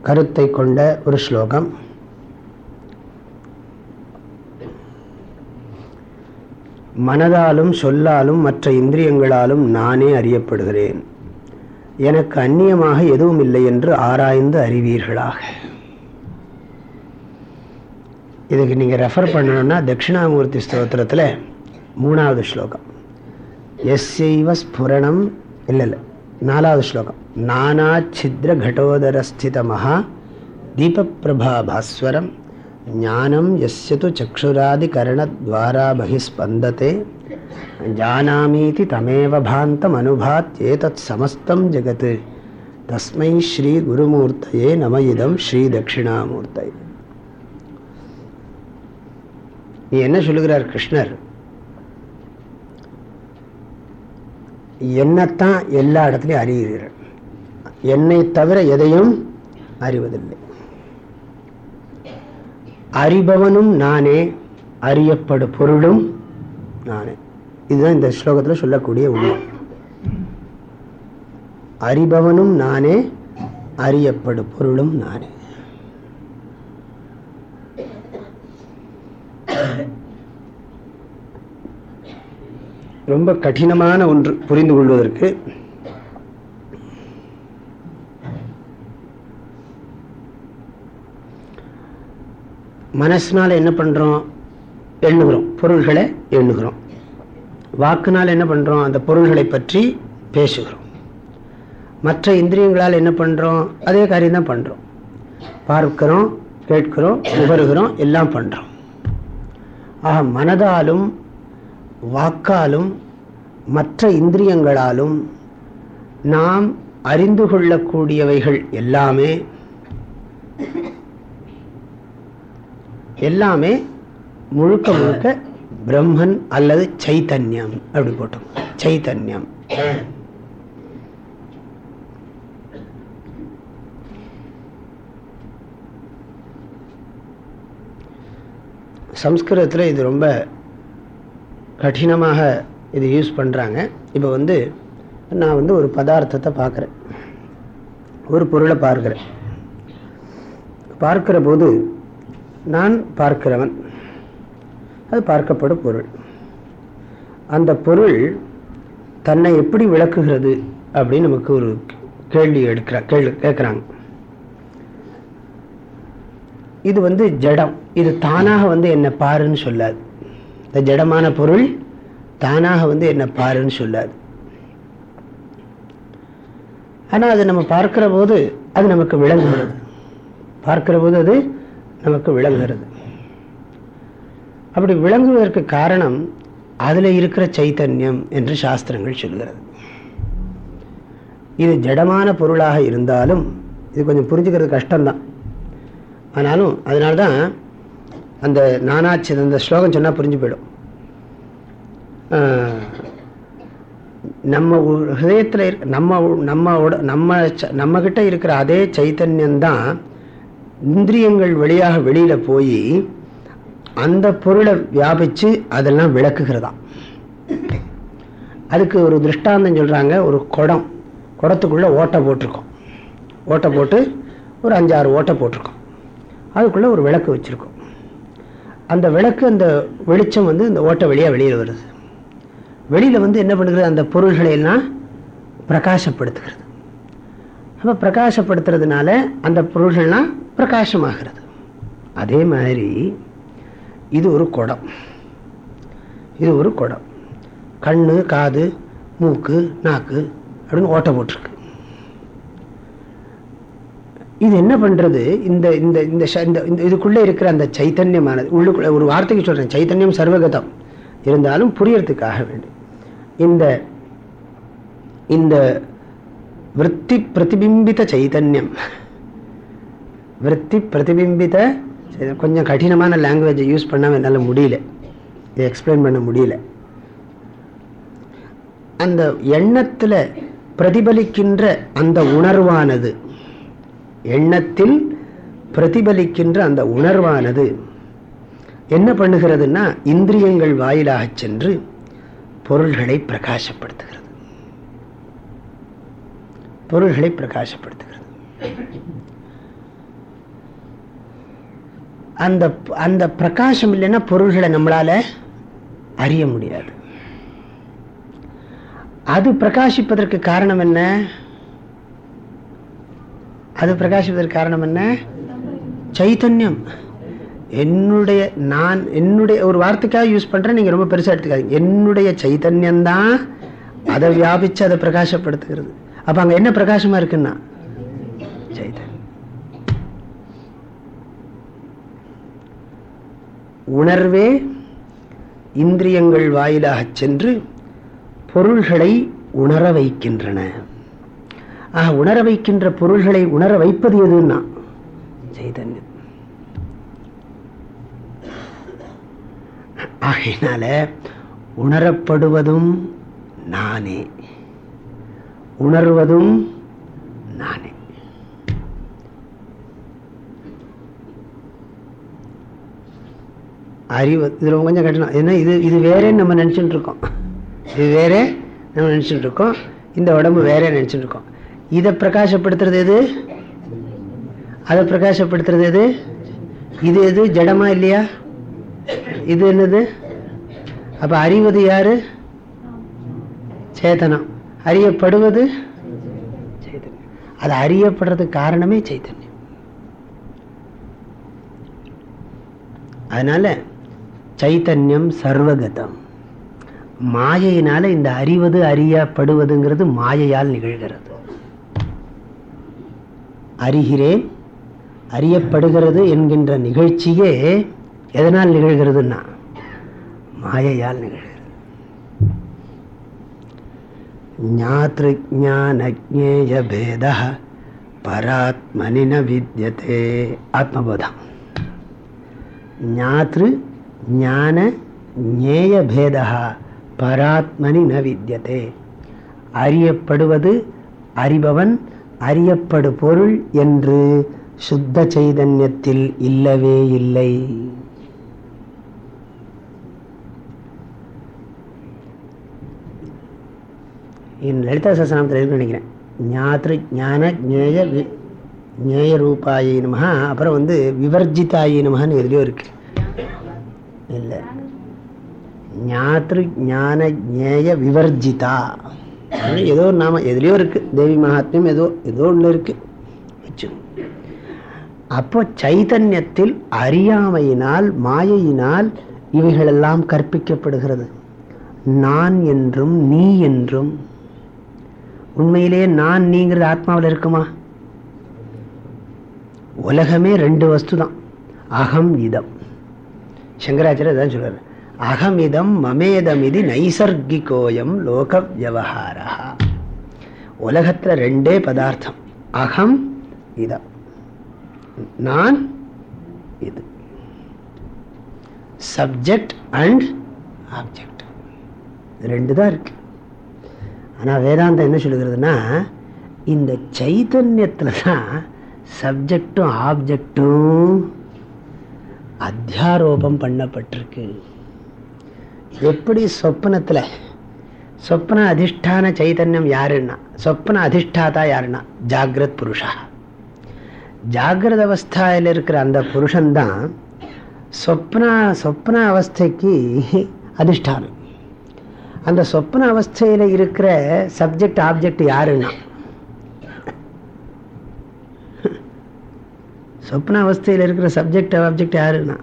கருத்தை கொண்ட ஒரு ஸ்லோகம். மனதாலும் சொல்லாலும் மற்ற இந்திரியங்களாலும் நானே அறியப்படுகிறேன். எனக்கு அந்நியமாக எதுவும் இல்லை என்று ஆராய்ந்து அறிவீர்களாக. இதுக்கு நீங்கள் ரெஃபர் பண்ணணும்னா தட்சிணாமூர்த்தி ஸ்தோத்திரத்தில் மூணாவது ஸ்லோகம். எஸ்ஐவ ஸ்புரணம் இல்லை இல்லை. நாலாவது ஸ்லோகம் நானா சித்ர கடோதரஸ்தித மகா தீபப்பிரபா பாஸ்வரம் ஞானம் எஸ்யது சக்ஷுராதி கரணத்வாரா பகிஸ்பந்ததே ஜானாமீதி தமேவ பாந்தம் அனுபாத்யேதத் சமஸ்தம் ஜெகத் தஸ்மை ஸ்ரீ குருமூர்த்தையே நம இதம் ஸ்ரீ தட்சிணாமூர்த்தை நீ என்ன சொல்லுகிறார் கிருஷ்ணர் என்னத்தான் எல்லா இடத்துலையும் அறிகிறீர்கள். என்னை தவிர எதையும் அறிவதில்லை. அறிபவனும் நானே அறியப்படு பொருளும் நானே. இதுதான் இந்த ஸ்லோகத்தில் சொல்லக்கூடிய உண்மை. அறிபவனும் நானே அறியப்படு பொருளும் நானே. ரொம்ப கடினமான ஒன்று புரிந்து கொள்வதற்கு. மனசினால் என்ன பண்றோம்? எண்ணுகிறோம். பொருள்களை எண்ணுகிறோம். வாக்குனால் என்ன பண்றோம்? அந்த பொருள்களை பற்றி பேசுகிறோம். மற்ற இந்திரியங்களால் என்ன பண்றோம்? அதே காரியம் தான் பண்றோம். பார்க்கிறோம் கேட்கிறோம் நுகருகிறோம் எல்லாம் பண்றோம். ஆக மனதாலும் வாக்காலும் மற்ற இந்திரியங்களாலும் நாம் அறிந்து கொள்ளக்கூடியவைகள் எல்லாமே எல்லாமே முழுக்க முழுக்க பிரம்மன் அல்லது சைத்தன்யம். அப்படி போட்டோம். சைத்தன்யம். சம்ஸ்கிருதத்தில் இது ரொம்ப கடினமாக இது யூஸ் பண்ணுறாங்க இப்போ வந்து நான் வந்து ஒரு பதார்த்தத்தை பார்க்குறேன். ஒரு பொருளை பார்க்குறேன். பார்க்கிற போது நான் பார்க்கிறவன். அது பார்க்கப்படும் பொருள். அந்த பொருள் தன்னை எப்படி விளக்குகிறது அப்படின்னு நமக்கு ஒரு கேள்வி எடுக்கிற கேள்வி கேட்குறாங்க இது வந்து ஜடம். இது தானாக வந்து என்னை பாருன்னு சொல்லாது. இந்த ஜடமான பொருள் தானாக வந்து என்ன பாருன்னு சொல்லாது. ஆனால் அது நம்ம பார்க்கிற போது அது நமக்கு விளங்குகிறது. பார்க்கிற போது அது நமக்கு விளங்குகிறது. அப்படி விளங்குவதற்கு காரணம் அதில் இருக்கிற சைத்தன்யம் என்று சாஸ்திரங்கள் சொல்கிறது. இது ஜடமான பொருளாக இருந்தாலும் இது கொஞ்சம் புரிஞ்சுக்கிறது கஷ்டம்தான். ஆனாலும் அதனால்தான் அந்த நானாச்சி அந்த ஸ்லோகம் சொன்னால் புரிஞ்சு போயிடும் நம்ம ஹிரதயத்தில் இருக்க நம்ம நம்ம நம்ம நம்ம இருக்கிற அதே சைத்தன்யம்தான் இந்திரியங்கள் வழியாக வெளியில் போய் அந்த பொருளை வியாபித்து அதெல்லாம் விளக்குகிறதா. அதுக்கு ஒரு திருஷ்டாந்தம் சொல்கிறாங்க ஒரு குடம். குடத்துக்குள்ளே ஓட்டை போட்டிருக்கோம். ஓட்டை போட்டு ஒரு அஞ்சாறு ஓட்டை போட்டிருக்கோம். அதுக்குள்ளே ஒரு விளக்கு வச்சுருக்கோம். அந்த விளக்கு அந்த வெளிச்சம் வந்து இந்த ஓட்டை வழியாக வெளியில் வருது. வெளியில் வந்து என்ன பண்ணுகிறது? அந்த பொருள்களை எல்லாம் பிரகாசப்படுத்துகிறது. அப்போ பிரகாசப்படுத்துறதுனால அந்த பொருள்கள்லாம் பிரகாசமாகிறது. அதே மாதிரி இது ஒரு குடம். இது ஒரு குடம். கண் காது மூக்கு நாக்கு அப்படின்னு ஓட்ட போட்டிருக்கு. இது என்ன பண்றது? இந்த இந்த இந்த இந்த இதுக்குள்ளே இருக்கிற அந்த சைத்தன்யமானது உள்ளுக்குள்ள ஒரு வார்த்தைக்கு சொல்றேன் சைத்தன்யம் சர்வகதம். இருந்தாலும் புரியறதுக்காக வேண்டும். இந்த இந்த விற்பி பிரதிபிம்பித சைத்தன்யம் விற்பி பிரதிபிம்பித கொஞ்சம் கடினமான லாங்குவேஜை யூஸ் பண்ணாமல் என்னால் முடியல. இதை எக்ஸ்பிளைன் பண்ண முடியல. அந்த எண்ணத்தில் பிரதிபலிக்கின்ற அந்த உணர்வானது எண்ணத்தில் பிரதிபலிக்கின்ற அந்த உணர்வானது என்ன பண்ணுகிறதுனா இந்திரியங்கள் வாயிலாக சென்று பொருள்களை பிரகாசப்படுத்துகிறது. பொருள்களை பிரகாசப்படுத்துகிறது. அந்த அந்த பிரகாசம் இல்லைன்னா பொருள்களை நம்மளால அறிய முடியாது. அது பிரகாசிப்பதற்கு காரணம் என்ன? அது பிரகாசிப்பதற்கு காரணம் என்ன? சைத்தன்யம். என்னுடைய நான் என்னுடைய ஒரு வார்த்தைக்காக யூஸ் பண்ணுறேன் நீங்கள் ரொம்ப பெருசாக எடுத்துக்காதீங்க. என்னுடைய சைத்தன்யம்தான் அதை வியாபித்து அதை பிரகாசப்படுத்துகிறது. அப்போ அங்கே என்ன பிரகாசமாக இருக்குன்னா? சைத்தன்யம். உணர்வே இந்திரியங்கள் வாயிலாக சென்று பொருள்களை உணர வைக்கின்றன. ஆக உணர வைக்கின்ற பொருள்களை உணர வைப்பது எதுன்னா? சைதன்யம். ஆகையினால உணரப்படுவதும் நானே. உணர்வதும் நானே. அறிவு இதில் கொஞ்சம் கட்டணும். ஏன்னா இது இது வேறேன்னு நம்ம நினச்சிட்டு இருக்கோம். இது வேறே நம்ம நினச்சிட்டு இருக்கோம். இந்த உடம்பு வேறே நினச்சிட்டு இருக்கோம். இதை பிரகாசப்படுத்துறது எது? அதை பிரகாசப்படுத்துறது எது? இது எது? ஜடமா இல்லையா? இது என்னது? அப்ப அறிவது யாரு? சேதனம் அறியப்படுவது சைதன்யம் அது அறியப்படுறதுக்கு காரணமே சைத்தன்யம். அதனால சைத்தன்யம் சர்வகதம். மாயையினால இந்த அறிவது அறியப்படுவதுங்கிறது மாயையால் நிகழ்கிறது. அறிகிறேன் அறியப்படுகிறது என்கின்ற நிகழ்ச்சியே எதனால் நிகழ்கிறதுன்னா மாயையால் நிகழ்கிறது. ஞாத்ருஜானஜேய பேத பராத்மனி ந வித்தியதே ஆத்மபோதம். ஞாத்ரு ஞான ஞேய பேதா பராத்மனி ந வித்தியதே அறியப்படுவது அறிபவன் அறியப்படு பொருள் என்று சுத்த சைதன்யத்தில் இல்லவே இல்லை. லலிதா சசனாமத்தில் நினைக்கிறேன். ஞாத்ரு ஞான ஜேய ஞேய ரூபாயி நமஹா அப்புறம் வந்து விவர்ஜிதாயி நமஹான்னு எதுலையோ இருக்கு. இல்லை. ஞாத்ரு ஞான ஜேய விவர்ஜிதா. ஏதோ நாம எதுலேயோ இருக்கு. தேவி மகாத்மியம் ஏதோ ஏதோ ஒன்று இருக்கு. வச்சு அப்போ சைதன்யத்தில் அறியாமையினால் மாயையினால் இவைகளெல்லாம் கற்பிக்கப்படுகிறது. நான் என்றும் நீ என்றும். உண்மையிலேயே நான் நீங்கிறது ஆத்மாவில் இருக்குமா? உலகமே ரெண்டு வஸ்து தான் அகம் இதம். சங்கராச்சாரியர் தான் அகமிதம் மமேதமிதி மமேதம் இது நைசர்கிகோயம் லோக வியவஹாரா உலகத்தில் ரெண்டே பதார்த்தம். அகம் இதம். நான் இது. சப்ஜெக்ட் அண்ட் ஆப்ஜெக்ட் ரெண்டு தான் இருக்கு. ஆனால் வேதாந்தம் என்ன சொல்லுகிறதுனா இந்த சைத்தன்யத்தில் தான் சப்ஜெக்டும் ஆப்ஜெக்டும் அத்தியாரோபம் பண்ணப்பட்டிருக்கு. எப்படி சொப்னத்தில் சொப்ன அதிஷ்டான சைதன்யம் யாருன்னா? சொப்ன அதிஷ்டாதா யாருன்னா? ஜாகிரத் புருஷா. ஜாகிரத அவஸ்தாவில் இருக்கிற அந்த புருஷன்தான் சொப்னா சொப்ன அவஸ்தைக்கு அதிஷ்டானம் அந்த சொப்ன அவஸ்தையில் இருக்கிற சப்ஜெக்ட் ஆப்ஜெக்ட் யாருன்னா? சொப்ன அவஸ்தையில் இருக்கிற சப்ஜெக்ட் ஆப்ஜெக்ட் யாருன்னா?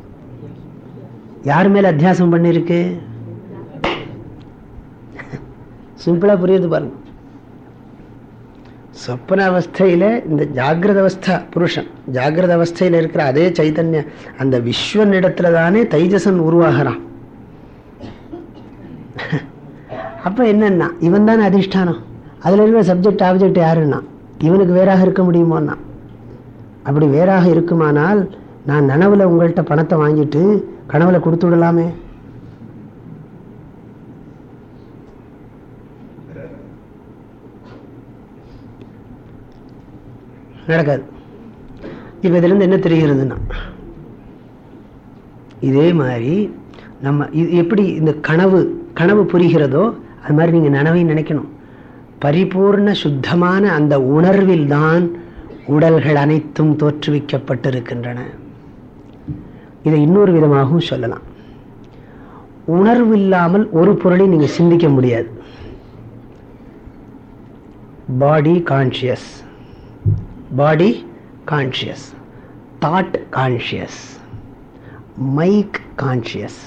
யார் மேல அத்தியாசம் பண்ணியிருக்கு? சிம்பிளாக புரியுது பாருங்க. சொப்பன அவஸ்தையில் இந்த ஜாகிரத அவஸ்தா புருஷன் ஜாகிரத அவஸ்தையில் இருக்கிற அதே சைத்தன்ய அந்த விஸ்வனிடத்துல தானே தைஜசன் உருவாகிறான். அப்போ என்னன்னா இவன் தானே அதிஷ்டானம். அதில் இருக்கிற சப்ஜெக்ட் ஆப்ஜெக்ட் யாருன்னா இவனுக்கு வேறாக இருக்க முடியுமோன்னா. அப்படி வேறாக இருக்குமானால் நான் நனவில் உங்கள்கிட்ட பணத்தை வாங்கிட்டு கனவுல கொடுத்து விடலாமே. நடக்காது இப்போ இதுலேருந்து என்ன தெரிகிறதுன்னா இதே மாதிரி நம்ம இது எப்படி இந்த கனவு கனவு புரிகிறதோ அது மாதிரி நீங்கள் நனவையும் நினைக்கணும். பரிபூர்ண சுத்தமான அந்த உணர்வில் தான் உடல்கள் அனைத்தும் தோற்றுவிக்கப்பட்டிருக்கின்றன. இதை இன்னொரு விதமாகவும் சொல்லலாம். உணர்வு இல்லாமல் ஒரு பொருளை நீங்கள் சிந்திக்க முடியாது. Body conscious body conscious thought conscious mic conscious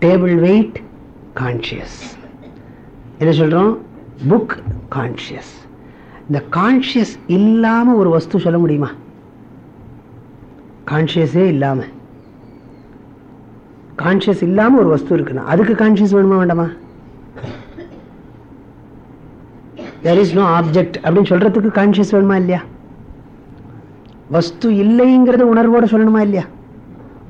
table weight conscious என்ன சொல்றோம்? புக் கான்சியஸ் இந்த கான்ஷியஸ் இல்லாம ஒரு வஸ்து சொல்ல முடியுமா? கான்சியஸே இல்லாம. கான்ஷியஸ் இல்லாம ஒரு வஸ்து இருக்குன்னா அதுக்கு கான்ஷியஸ் வேணுமா வேண்டாமா? தெர் இஸ் நோ ஆப்ஜெக்ட் அப்படின்னு சொல்றதுக்கு கான்ஷியஸ் வேணுமா இல்லையா? வஸ்து இல்லைங்கிறத உணர்வோட சொல்லணுமா இல்லையா?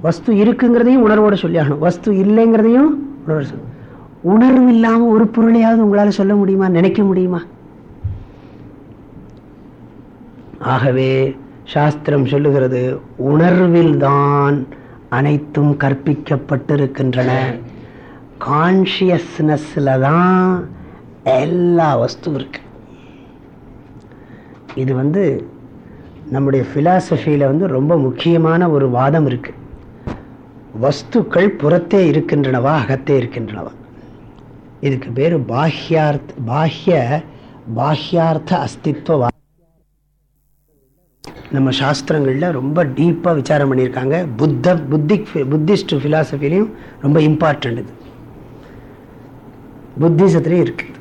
வஸ்து இருக்குங்கிறதையும் உணர்வோட சொல்லி ஆகணும் வஸ்து இல்லைங்கிறதையும் உணர்வோட சொல்லணும் உணர்வு இல்லாமல் ஒரு பொருளையாவது உங்களால சொல்ல முடியுமா? நினைக்க முடியுமா? ஆகவே சாஸ்திரம் சொல்லுகிறது உணர்வில்தான் அனைத்தும் கற்பிக்கப்பட்டிருக்கின்றன. கான்சியஸ்னஸ்ல தான் எல்லா வஸ்துவும் இருக்கு. இது வந்து நம்முடைய ஃபிலாசபியில் வந்து ரொம்ப முக்கியமான ஒரு வாதம் இருக்கு. வஸ்துக்கள் புறத்தே இருக்கின்றனவா அகத்தே இருக்கின்றனவா? இதுக்கு பேர் பாஹ்யார்த் பாஹ்ய பாஹ்யார்த்த அஸ்தித்வ நம்ம சாஸ்திரங்களில் ரொம்ப டீப்பாக விசாரம் பண்ணியிருக்காங்க. புத்த புத்திக் புத்திஸ்ட் ஃபிலாசபிலையும் ரொம்ப இம்பார்ட்டண்ட் இது. புத்திசத்துலேயும் இருக்குது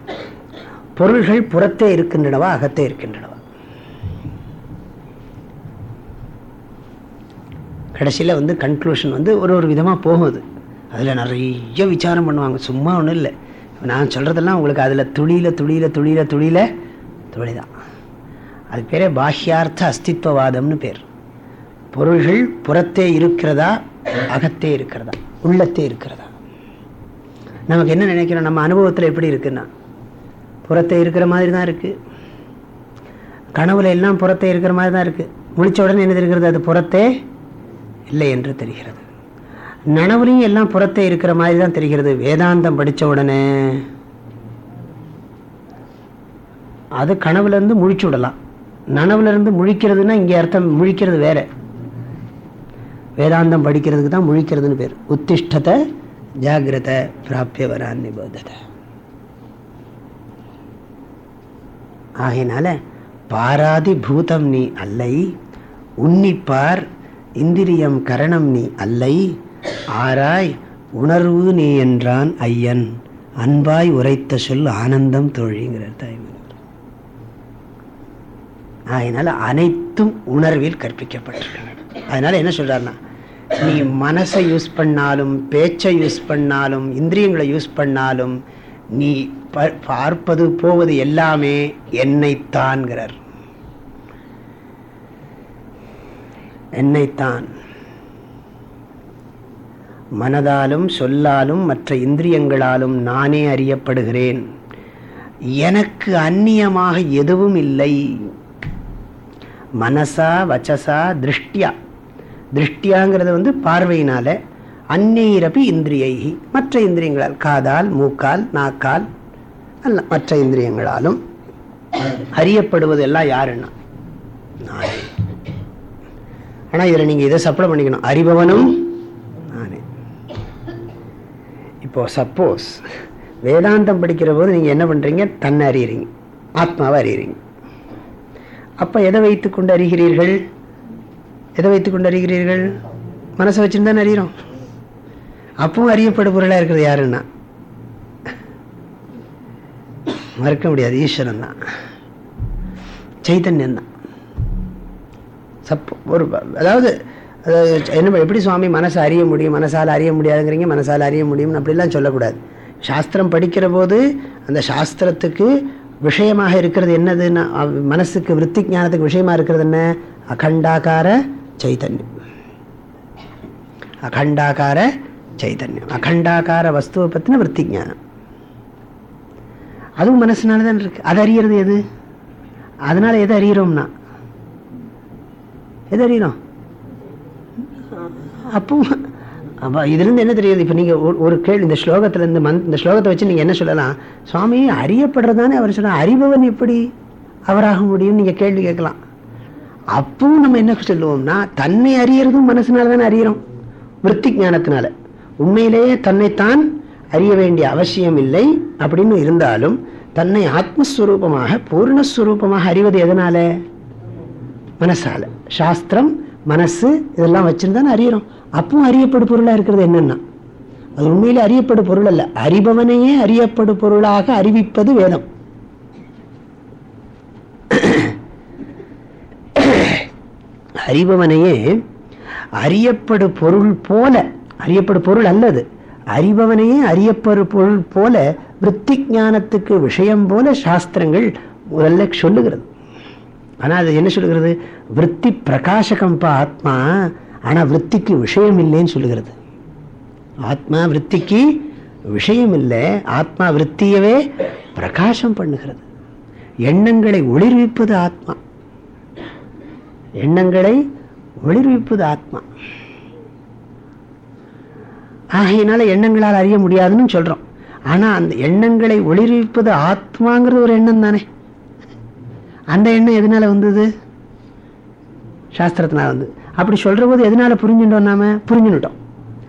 பொருள்கள் புறத்தே இருக்கின்றனவா அகத்தே இருக்கின்றனவா? கடைசியில் வந்து கன்க்ளூஷன் வந்து ஒரு ஒரு விதமாக போகுது. அதில் நிறைய விசாரம் பண்ணுவாங்க. சும்மா ஒன்றும் இல்லை. நான் சொல்கிறதெல்லாம் உங்களுக்கு அதில் துளியில் துளியில் துளியில் துளியில் துளி தான் அது பேரே பாஹ்யார்த்த அஸ்தித்வவாதம்னு பேர். பொருள்கள் புறத்தே இருக்கிறதா அகத்தே இருக்கிறதா உள்ளத்தே இருக்கிறதா? நமக்கு என்ன நினைக்கிறோம்? நம்ம அனுபவத்தில் எப்படி இருக்குன்னா புறத்தை இருக்கிற மாதிரி தான் இருக்குது கனவுல எல்லாம் புறத்தை இருக்கிற மாதிரி தான் இருக்குது முடித்த உடனே என்ன இருக்கிறது அது புறத்தே இல்லை என்று தெரிகிறது. நனவுலையும் எல்லாம் புறத்தே இருக்கிற மாதிரி தான் தெரிகிறது. வேதாந்தம் படித்த உடனே. அது கனவுல இருந்து முழிச்சு விடலாம். நனவுல இருந்து முழிக்கிறதுனா இங்கே அர்த்தம் முழிக்கிறது வேற. வேதாந்தம் படிக்கிறதுக்கு தான் முழிக்கிறதுன்னு பேர். உத்திஷ்டத்தை ஜாகிரத பிராபிய வரான் நிபோதத. ஆகையினால பாராதி பூதம் நீ அல்லை உன்னிப்பார் இந்திரியம் கரணம் நீ அல்லை ஆராய் உணர்வு நீ என்றான் ஐயன். அன்பாய் உரைத்த சொல் ஆனந்தம் தோழிங்கிறார் தாய்மன் அதனால அனைத்தும் உணர்வில் கற்பிக்கப்பட்டிருக்கின்றன அதனால என்ன சொல்கிறாருன்னா நீ மனசை யூஸ் பண்ணாலும் பேச்சை யூஸ் பண்ணாலும் இந்திரியங்களை யூஸ் பண்ணாலும் நீ பார்ப்பது போவது எல்லாமே என்னைத்தான்கிறார். என்னைத்தான். மனதாலும் சொல்லாலும் மற்ற இந்திரியங்களாலும் நானே அறியப்படுகிறேன். எனக்கு அந்நியமாக எதுவும் இல்லை. மனசா வச்சசா திருஷ்டியா. திருஷ்டியாங்கிறது வந்து பார்வையினால அந்நீரபி இந்திரியை மற்ற இந்திரியங்களால் காதால் மூக்கால் நாக்கால் அல்ல மற்ற இந்திரியங்களாலும் அறியப்படுவதெல்லாம் யாருன்னா? நானே. ஆனால் இதில் நீங்கள் இதை சப்ளை பண்ணிக்கணும். அறிபவனும் நானே. இப்போது சப்போஸ் வேதாந்தம் படிக்கிற போது நீங்கள் என்ன பண்ணுறீங்க தன்னை அறியறீங்க. ஆத்மாவை அறியறீங்க. அப்போ எதை வைத்து கொண்டு அறிகிறீர்கள்? எதை வைத்து கொண்டு அறிகிறீர்கள்? மனசை வச்சுருந்தா அறிகிறோம் அப்பவும் அறியப்படும் பொருளாக இருக்கிறது யாருன்னா? மறுக்க முடியாது. ஈஸ்வரன் தான். சைத்தன்யம் தான் சப் ஒரு அதாவது என்ன எப்படி சுவாமி மனசை அறிய முடியும் மனசால் அறிய முடியாதுங்கிறீங்க மனசால் அறிய முடியும்னு அப்படிலாம் சொல்லக்கூடாது. சாஸ்திரம் படிக்கிற போது அந்த சாஸ்திரத்துக்கு விஷயமாக இருக்கிறது என்னதுன்னா மனசுக்கு விற்பி ஞானத்துக்கு விஷயமா இருக்கிறது என்ன? அகண்டாகார சைத்தன்யம் அகண்டாகார சைத்தன்யம் அகண்டாகார வஸ்துவை பற்றின விற்பி ஞானம். அதுவும் மனசுனால தான் இருக்கு. அது அறியறது எது? அதனால எது அறிகிறோம்னா எது அப்போ அப்போ இதுலேருந்து என்ன தெரியுது? இப்போ நீங்கள் ஒரு கேள்வி இந்த ஸ்லோகத்தில் இந்த மந்த் இந்த ஸ்லோகத்தை வச்சு நீங்கள் என்ன சொல்லலாம்? சுவாமி அறியப்படுறதானே அவர் சொல்ல அறிபவன் எப்படி அவராக முடியும்னு நீங்கள் கேள்வி கேட்கலாம். அப்பவும் நம்ம என்ன சொல்லுவோம்னா தன்னை அறியறதும் மனசுனால தானே அறிகிறோம் விற்பி ஞானத்தினால. உண்மையிலேயே தன்னைத்தான் அறிய வேண்டிய அவசியம் இல்லை அப்படின்னு இருந்தாலும் தன்னை ஆத்மஸ்வரூபமாக பூர்ணஸ்வரூபமாக அறிவது எதனால? மனசால. சாஸ்திரம் மனசு இதெல்லாம் வச்சிருந்தானே அறியறோம். அப்பவும் அறியப்படு பொருளா இருக்கிறது என்னன்னா? அது உண்மையிலே அறியப்படு பொருள் அல்ல. அறிபவனையே அறியப்படு பொருளாக அறிவிப்பது வேதம். அறிபவனையே அறியப்படு பொருள் போல அறியப்படும் பொருள் அல்லது அறிபவனையே அறியப்படு பொருள் போல விற்பி ஞானத்துக்கு விஷயம் போல சாஸ்திரங்கள் முதல்ல சொல்லுகிறது. ஆனா அது என்ன சொல்லுகிறது? விற்பி பிரகாசகம்பா ஆத்மா. ஆனா விற்பிக்கு விஷயம் இல்லைன்னு சொல்லுகிறது. ஆத்மா விற்பிக்கு விஷயம் இல்லை. ஆத்மா விற்த்தியவே பிரகாசம் பண்ணுகிறது. எண்ணங்களை ஒளிர்விப்பது ஆத்மா. எண்ணங்களை ஒளிர்விப்பது ஆத்மா. ஆகையினால எண்ணங்களால் அறிய முடியாதுன்னு சொல்றோம். ஆனா அந்த எண்ணங்களை ஒளிர்விப்பது ஆத்மாங்கிறது ஒரு எண்ணம் தானே அந்த எண்ணம் எதனால வந்தது? சாஸ்திரத்தினால் வந்து அப்படி சொல்கிற போது எதனால புரிஞ்சுட்டோம் நாம? புரிஞ்சுன்னுட்டோம்.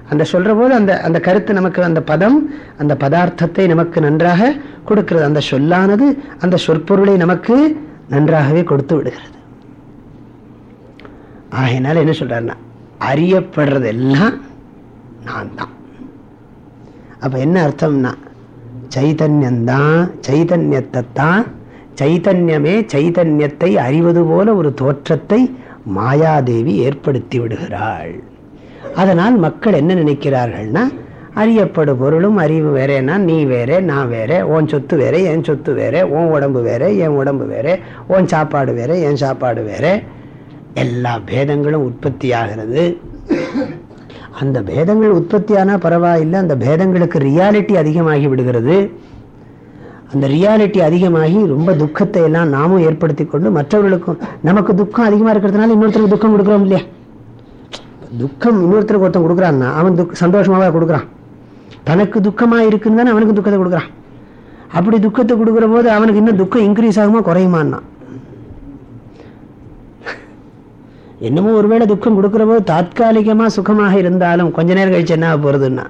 அந்த சொல்கிற போது அந்த அந்த கருத்து நமக்கு அந்த பதம் அந்த பதார்த்தத்தை நமக்கு நன்றாக கொடுக்கிறது. அந்த சொல்லானது அந்த சொற்பொருளை நமக்கு நன்றாகவே கொடுத்து விடுகிறது. ஆகையினால என்ன சொல்றாருன்னா அறியப்படுறது எல்லாம் நான் தான். அப்போ என்ன அர்த்தம்னா சைதன்யந்தான் சைதன்யத்தை தான் சைதன்யமே சைதன்யத்தை அறிவது போல ஒரு தோற்றத்தை மாயாதேவி ஏற்படுத்தி விடுகிறாள். அதனால் மக்கள் என்ன நினைக்கிறார்கள்னா அறியப்படும் பொருளும் அறிவு வேறேனா நீ வேறே நான் வேறே ஓன் சொத்து வேறே என் சொத்து வேறே ஓன் உடம்பு வேறே என் உடம்பு வேறே ஓன் சாப்பாடு வேறே என் சாப்பாடு வேற. எல்லா பேதங்களும் உற்பத்தி ஆகிறது. அந்த பேதங்கள் உற்பத்தியானா பரவாயில்லை அந்த பேதங்களுக்கு ரியாலிட்டி அதிகமாகி விடுகிறது. அந்த ரியாலிட்டி அதிகமாகி ரொம்ப துக்கத்தை எல்லாம் நாமும் ஏற்படுத்தி கொண்டு மற்றவர்களுக்கும் நமக்கு துக்கம் அதிகமாக இருக்கிறதுனால இன்னொருத்தருக்கு துக்கம் கொடுக்குறோம் இல்லையா? துக்கம் இன்னொருத்தருக்கு ஒருத்தன் கொடுக்குறான்னா அவன் துக் சந்தோஷமாக கொடுக்குறான்? தனக்கு துக்கமாக இருக்குன்னு தானே அவனுக்கு துக்கத்தை கொடுக்குறான். அப்படி துக்கத்தை கொடுக்குற போது அவனுக்கு இன்னும் துக்கம் இன்க்ரீஸ் ஆகுமா குறையுமான்னா? என்னமோ ஒருவேளை துக்கம் கொடுக்குற போது தாத்காலிகமாக சுகமாக இருந்தாலும் கொஞ்ச நேரம் கழிச்சு என்ன போகிறதுன்னா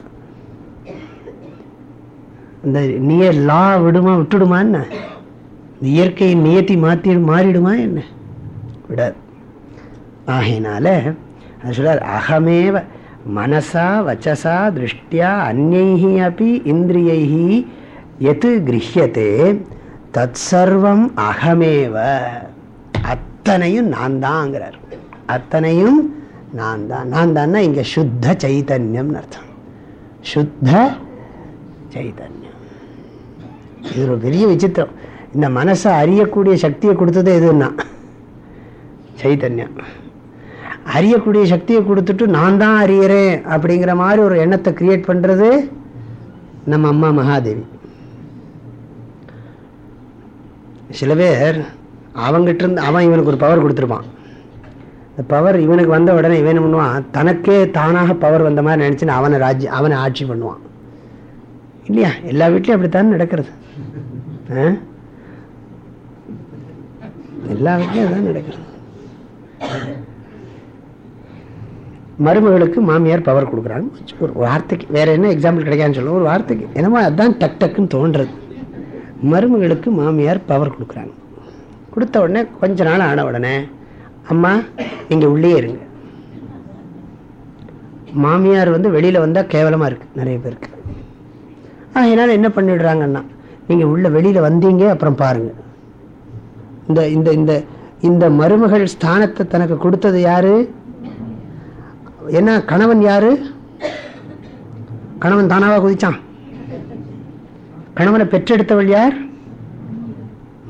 இந்த நிய லா விடுமா விட்டுடுமா என்ன? இயற்கையின் நியத்தி மாற்றி மாறிடுமா என்ன? விடாது. ஆகையினால அது சொல்றார் அகமேவ மனசா வச்சசா திருஷ்டியா அந்நைஹி அப்படி இந்திரியைஹி எது கிரகியத்தே தத் சர்வம் அகமேவ. அத்தனையும் நான் தாங்கிறார் அத்தனையும் நான் தான் நான் தான்னா இங்கே சுத்த சைத்தன்யம்னு அர்த்தம். சுத்த சைத்தன்யம். இது ஒரு பெரிய விசித்திரம். இந்த மனசை அறியக்கூடிய சக்தியை கொடுத்தது எதுன்னா சைத்தன்யம் அறியக்கூடிய சக்தியை கொடுத்துட்டு நான் தான் அறியறேன் அப்படிங்கிற மாதிரி ஒரு எண்ணத்தை கிரியேட் பண்றது நம்ம அம்மா மகாதேவி. சில பேர் அவங்கிட்ட இருந்து அவன் இவனுக்கு ஒரு பவர் கொடுத்துருப்பான். இந்த பவர் இவனுக்கு வந்த உடனே இவன் பண்ணுவான்? தனக்கே தானாக பவர் வந்த மாதிரி நினைச்சுன்னு அவனை ராஜ்ய அவனை ஆட்சி பண்ணுவான். இல்லையா? எல்லா வீட்லேயும் அப்படித்தான் நடக்கிறது. எல்லா வீட்லையும் அதான் நடக்கிறது. மருமகளுக்கு மாமியார் பவர் கொடுக்குறாங்க ஒரு வார்த்தைக்கு வேற என்ன எக்ஸாம்பிள் கிடைக்காதுன்னு சொல்லுவோம் ஒரு வார்த்தைக்கு என்னமோ அதுதான் டக் டக்குன்னு தோன்றது. மருமகளுக்கு மாமியார் பவர் கொடுக்குறாங்க. கொடுத்த உடனே கொஞ்ச நாள் ஆன உடனே அம்மா இங்கே உள்ளே இருங்க. மாமியார் வந்து வெளியில் வந்தால் கேவலமாக இருக்குது நிறைய பேருக்கு. அதனால என்ன பண்ணிடுறாங்கன்னா நீங்கள் உள்ள வெளியில் வந்தீங்க அப்புறம் பாருங்கள் இந்த இந்த இந்த இந்த மருமகள் ஸ்தானத்தை தனக்கு கொடுத்தது யாரு? என்ன கணவன் யாரு? கணவன் தானாவா குதிச்சான்? கணவனை பெற்றெடுத்தவள் யார்?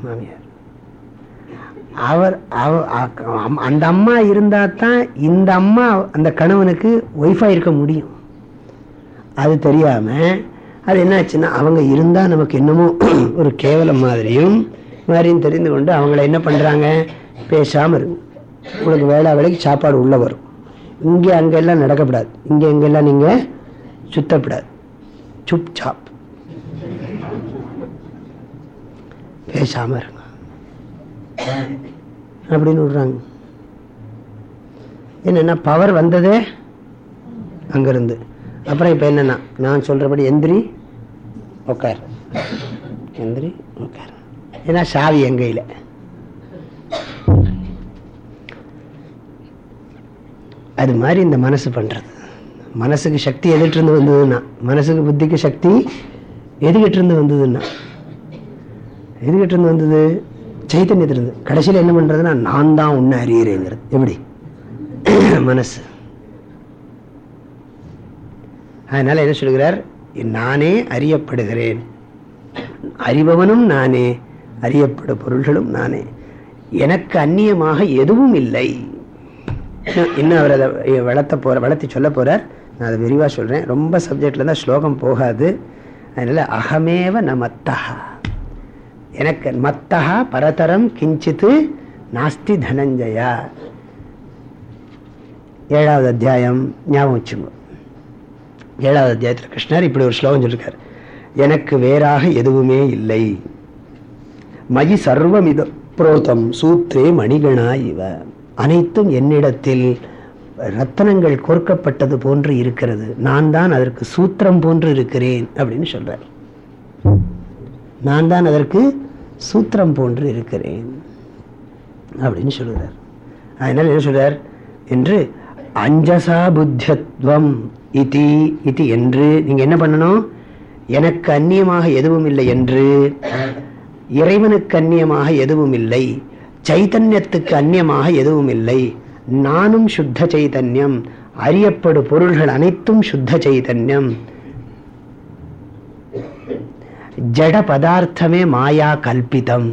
மாமியார். அவர் அந்த அம்மா இருந்தா தான் இந்த அம்மா அந்த கணவனுக்கு ஒய்ஃபா இருக்க முடியும். அது தெரியாம அது என்னாச்சுன்னா அவங்க இருந்தா நமக்கு என்னமோ <clears throat> ஒரு கேவலம் மாதிரியும் மாதிரியும் தெரிந்து கொண்டு அவங்கள என்ன பண்றாங்க? பேசாம இருக்கும் உங்களுக்கு வேளா வேலைக்கு சாப்பாடு உள்ள வரும். இங்கே அங்கெல்லாம் நடக்கப்படாது. இங்கே எங்கெல்லாம் நீங்க சுத்தப்படாது. சுப் சாப் பேசாம இருங்க. அப்படின்னு விடுறாங்க. என்னென்னா பவர் வந்ததே அங்கிருந்து. அப்புறம் இப்போ என்னென்னா நான் சொல்கிறபடி எந்திரி உட்கார் எந்திரி உட்கார் ஏன்னா சாவி என் கையில். அது மாதிரி இந்த மனசு பண்றது. மனசுக்கு சக்தி எதிர்ட்டு இருந்து வந்ததுன்னா மனசுக்கு புத்திக்கு சக்தி எதுகிட்ட இருந்து வந்ததுன்னா. எதுகிட்ட இருந்து வந்தது? சைத்தன்யத்திலிருந்து. கடைசியில் என்ன பண்றதுன்னா நான் தான் உன்னை அறியிறேங்கிறது எப்படி? மனசு. அதனால என்ன சொல்கிறார் நானே அறியப்படுகிறேன். அறிபவனும் நானே அறியப்பட பொருள்களும் நானே. எனக்கு அந்நியமாக எதுவும் இல்லை. இன்னும் அவர் அதை வளர்த்த போற வளர்த்தி சொல்ல போறார்? நான் அதை விரிவாக சொல்றேன். ரொம்ப சப்ஜெக்ட்ல தான் ஸ்லோகம் போகாது. அதனால அகமேவ ந மத்தகா எனக்கு மத்தகா பரதரம் கிஞ்சித்து நாஸ்தி தனஞ்சயா. ஏழாவது அத்தியாயம் ஞாபகம் வச்சுங்க ஏழாவது அத்தியாயத்தில் கிருஷ்ணர் இப்படி ஒரு ஸ்லோகம் சொல்லியிருக்கார் எனக்கு வேறாக எதுவுமே இல்லை. மயி சர்வமித புரோதம் சூத்ரே மணிகணா இவ. அனைத்தும் என்னிடத்தில் ரத்தனங்கள் கோர்க்கப்பட்டது போன்று இருக்கிறது. நான் தான் அதற்கு சூத்திரம் போன்று இருக்கிறேன் அப்படின்னு சொல்றார். நான் தான் அதற்கு சூத்திரம் போன்று இருக்கிறேன் அப்படின்னு சொல்கிறார் அதனால் என்ன சொல்றார்? என்று அஞ்சசா புத்தியத்வம் இதி இது என்று நீங்க என்ன பண்ணணும்? எனக்கு அந்நியமாக எதுவும் இல்லை என்று இறைவனுக்கு அந்நியமாக எதுவும் இல்லை. சைத்தன்யத்துக்கு அந்நியமாக எதுவும் இல்லை. நானும் சுத்த சைதன்யம். அறியப்படு பொருள்கள் அனைத்தும் சுத்த சைதன்யம். ஜட பதார்த்தமே மாயா கல்பிதம்.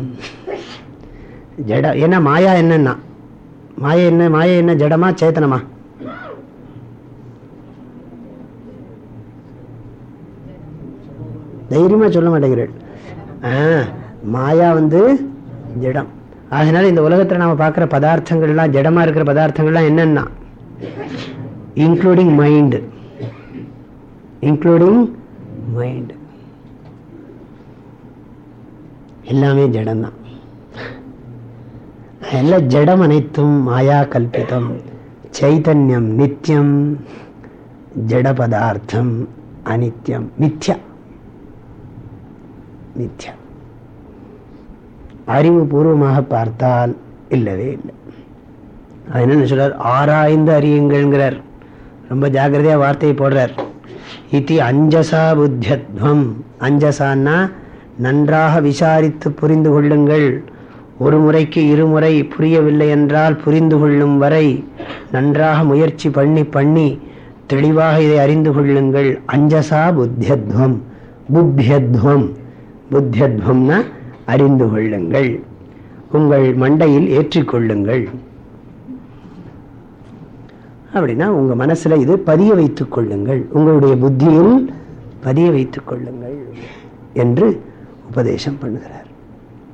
ஜட என்ன மாயா என்னன்னா? மாயா என்ன மாயா என்ன ஜடமா சேத்தனமா தைரியமா சொல்ல மாட்டேங்கிறீர்கள் மாயா வந்து ஜடம். அதனால இந்த உலகத்தில் நாம பார்க்குற பதார்த்தங்கள்லாம் ஜடமா இருக்கிற பதார்த்தங்கள்லாம் என்னன்னா இன்க்ளூடிங் மைண்ட் இன்க்ளூடிங் மைண்ட் எல்லாமே ஜடம்தான். எல்லாம் ஜடம் அனைத்தும் மாயா கல்பிதம். சைத்தன்யம் நித்தியம் ஜட பதார்த்தம் அனித்யம். மித்யா. மித்யா அறிவுபூர்வமாக பார்த்தால் இல்லவே இல்லை. அது என்னென்னு சொல்றார்? ஆராய்ந்து அறியுங்கள்ங்கிறார். ரொம்ப ஜாகிரதையாக வார்த்தையை போடுறார். இத்தி அஞ்சசா புத்தியத்வம். அஞ்சசான்னா நன்றாக விசாரித்து புரிந்து கொள்ளுங்கள். ஒரு முறைக்கு இருமுறை புரியவில்லை என்றால் புரிந்து கொள்ளும் வரை நன்றாக முயற்சி பண்ணி பண்ணி தெளிவாக இதை அறிந்து கொள்ளுங்கள். அஞ்சசா புத்தியத்வம். புத்தியத்வம். புத்தியத்வம்னா அறிந்து கொள்ளுங்கள். உங்கள் மண்டையில் ஏற்றிக்கொள்ளுங்கள். அப்படின்னா உங்க மனசுல இது பதிய வைத்துக் கொள்ளுங்கள். உங்களுடைய புத்தியில் பதிய வைத்துக் கொள்ளுங்கள் என்று உபதேசம் பண்ணுகிறார்.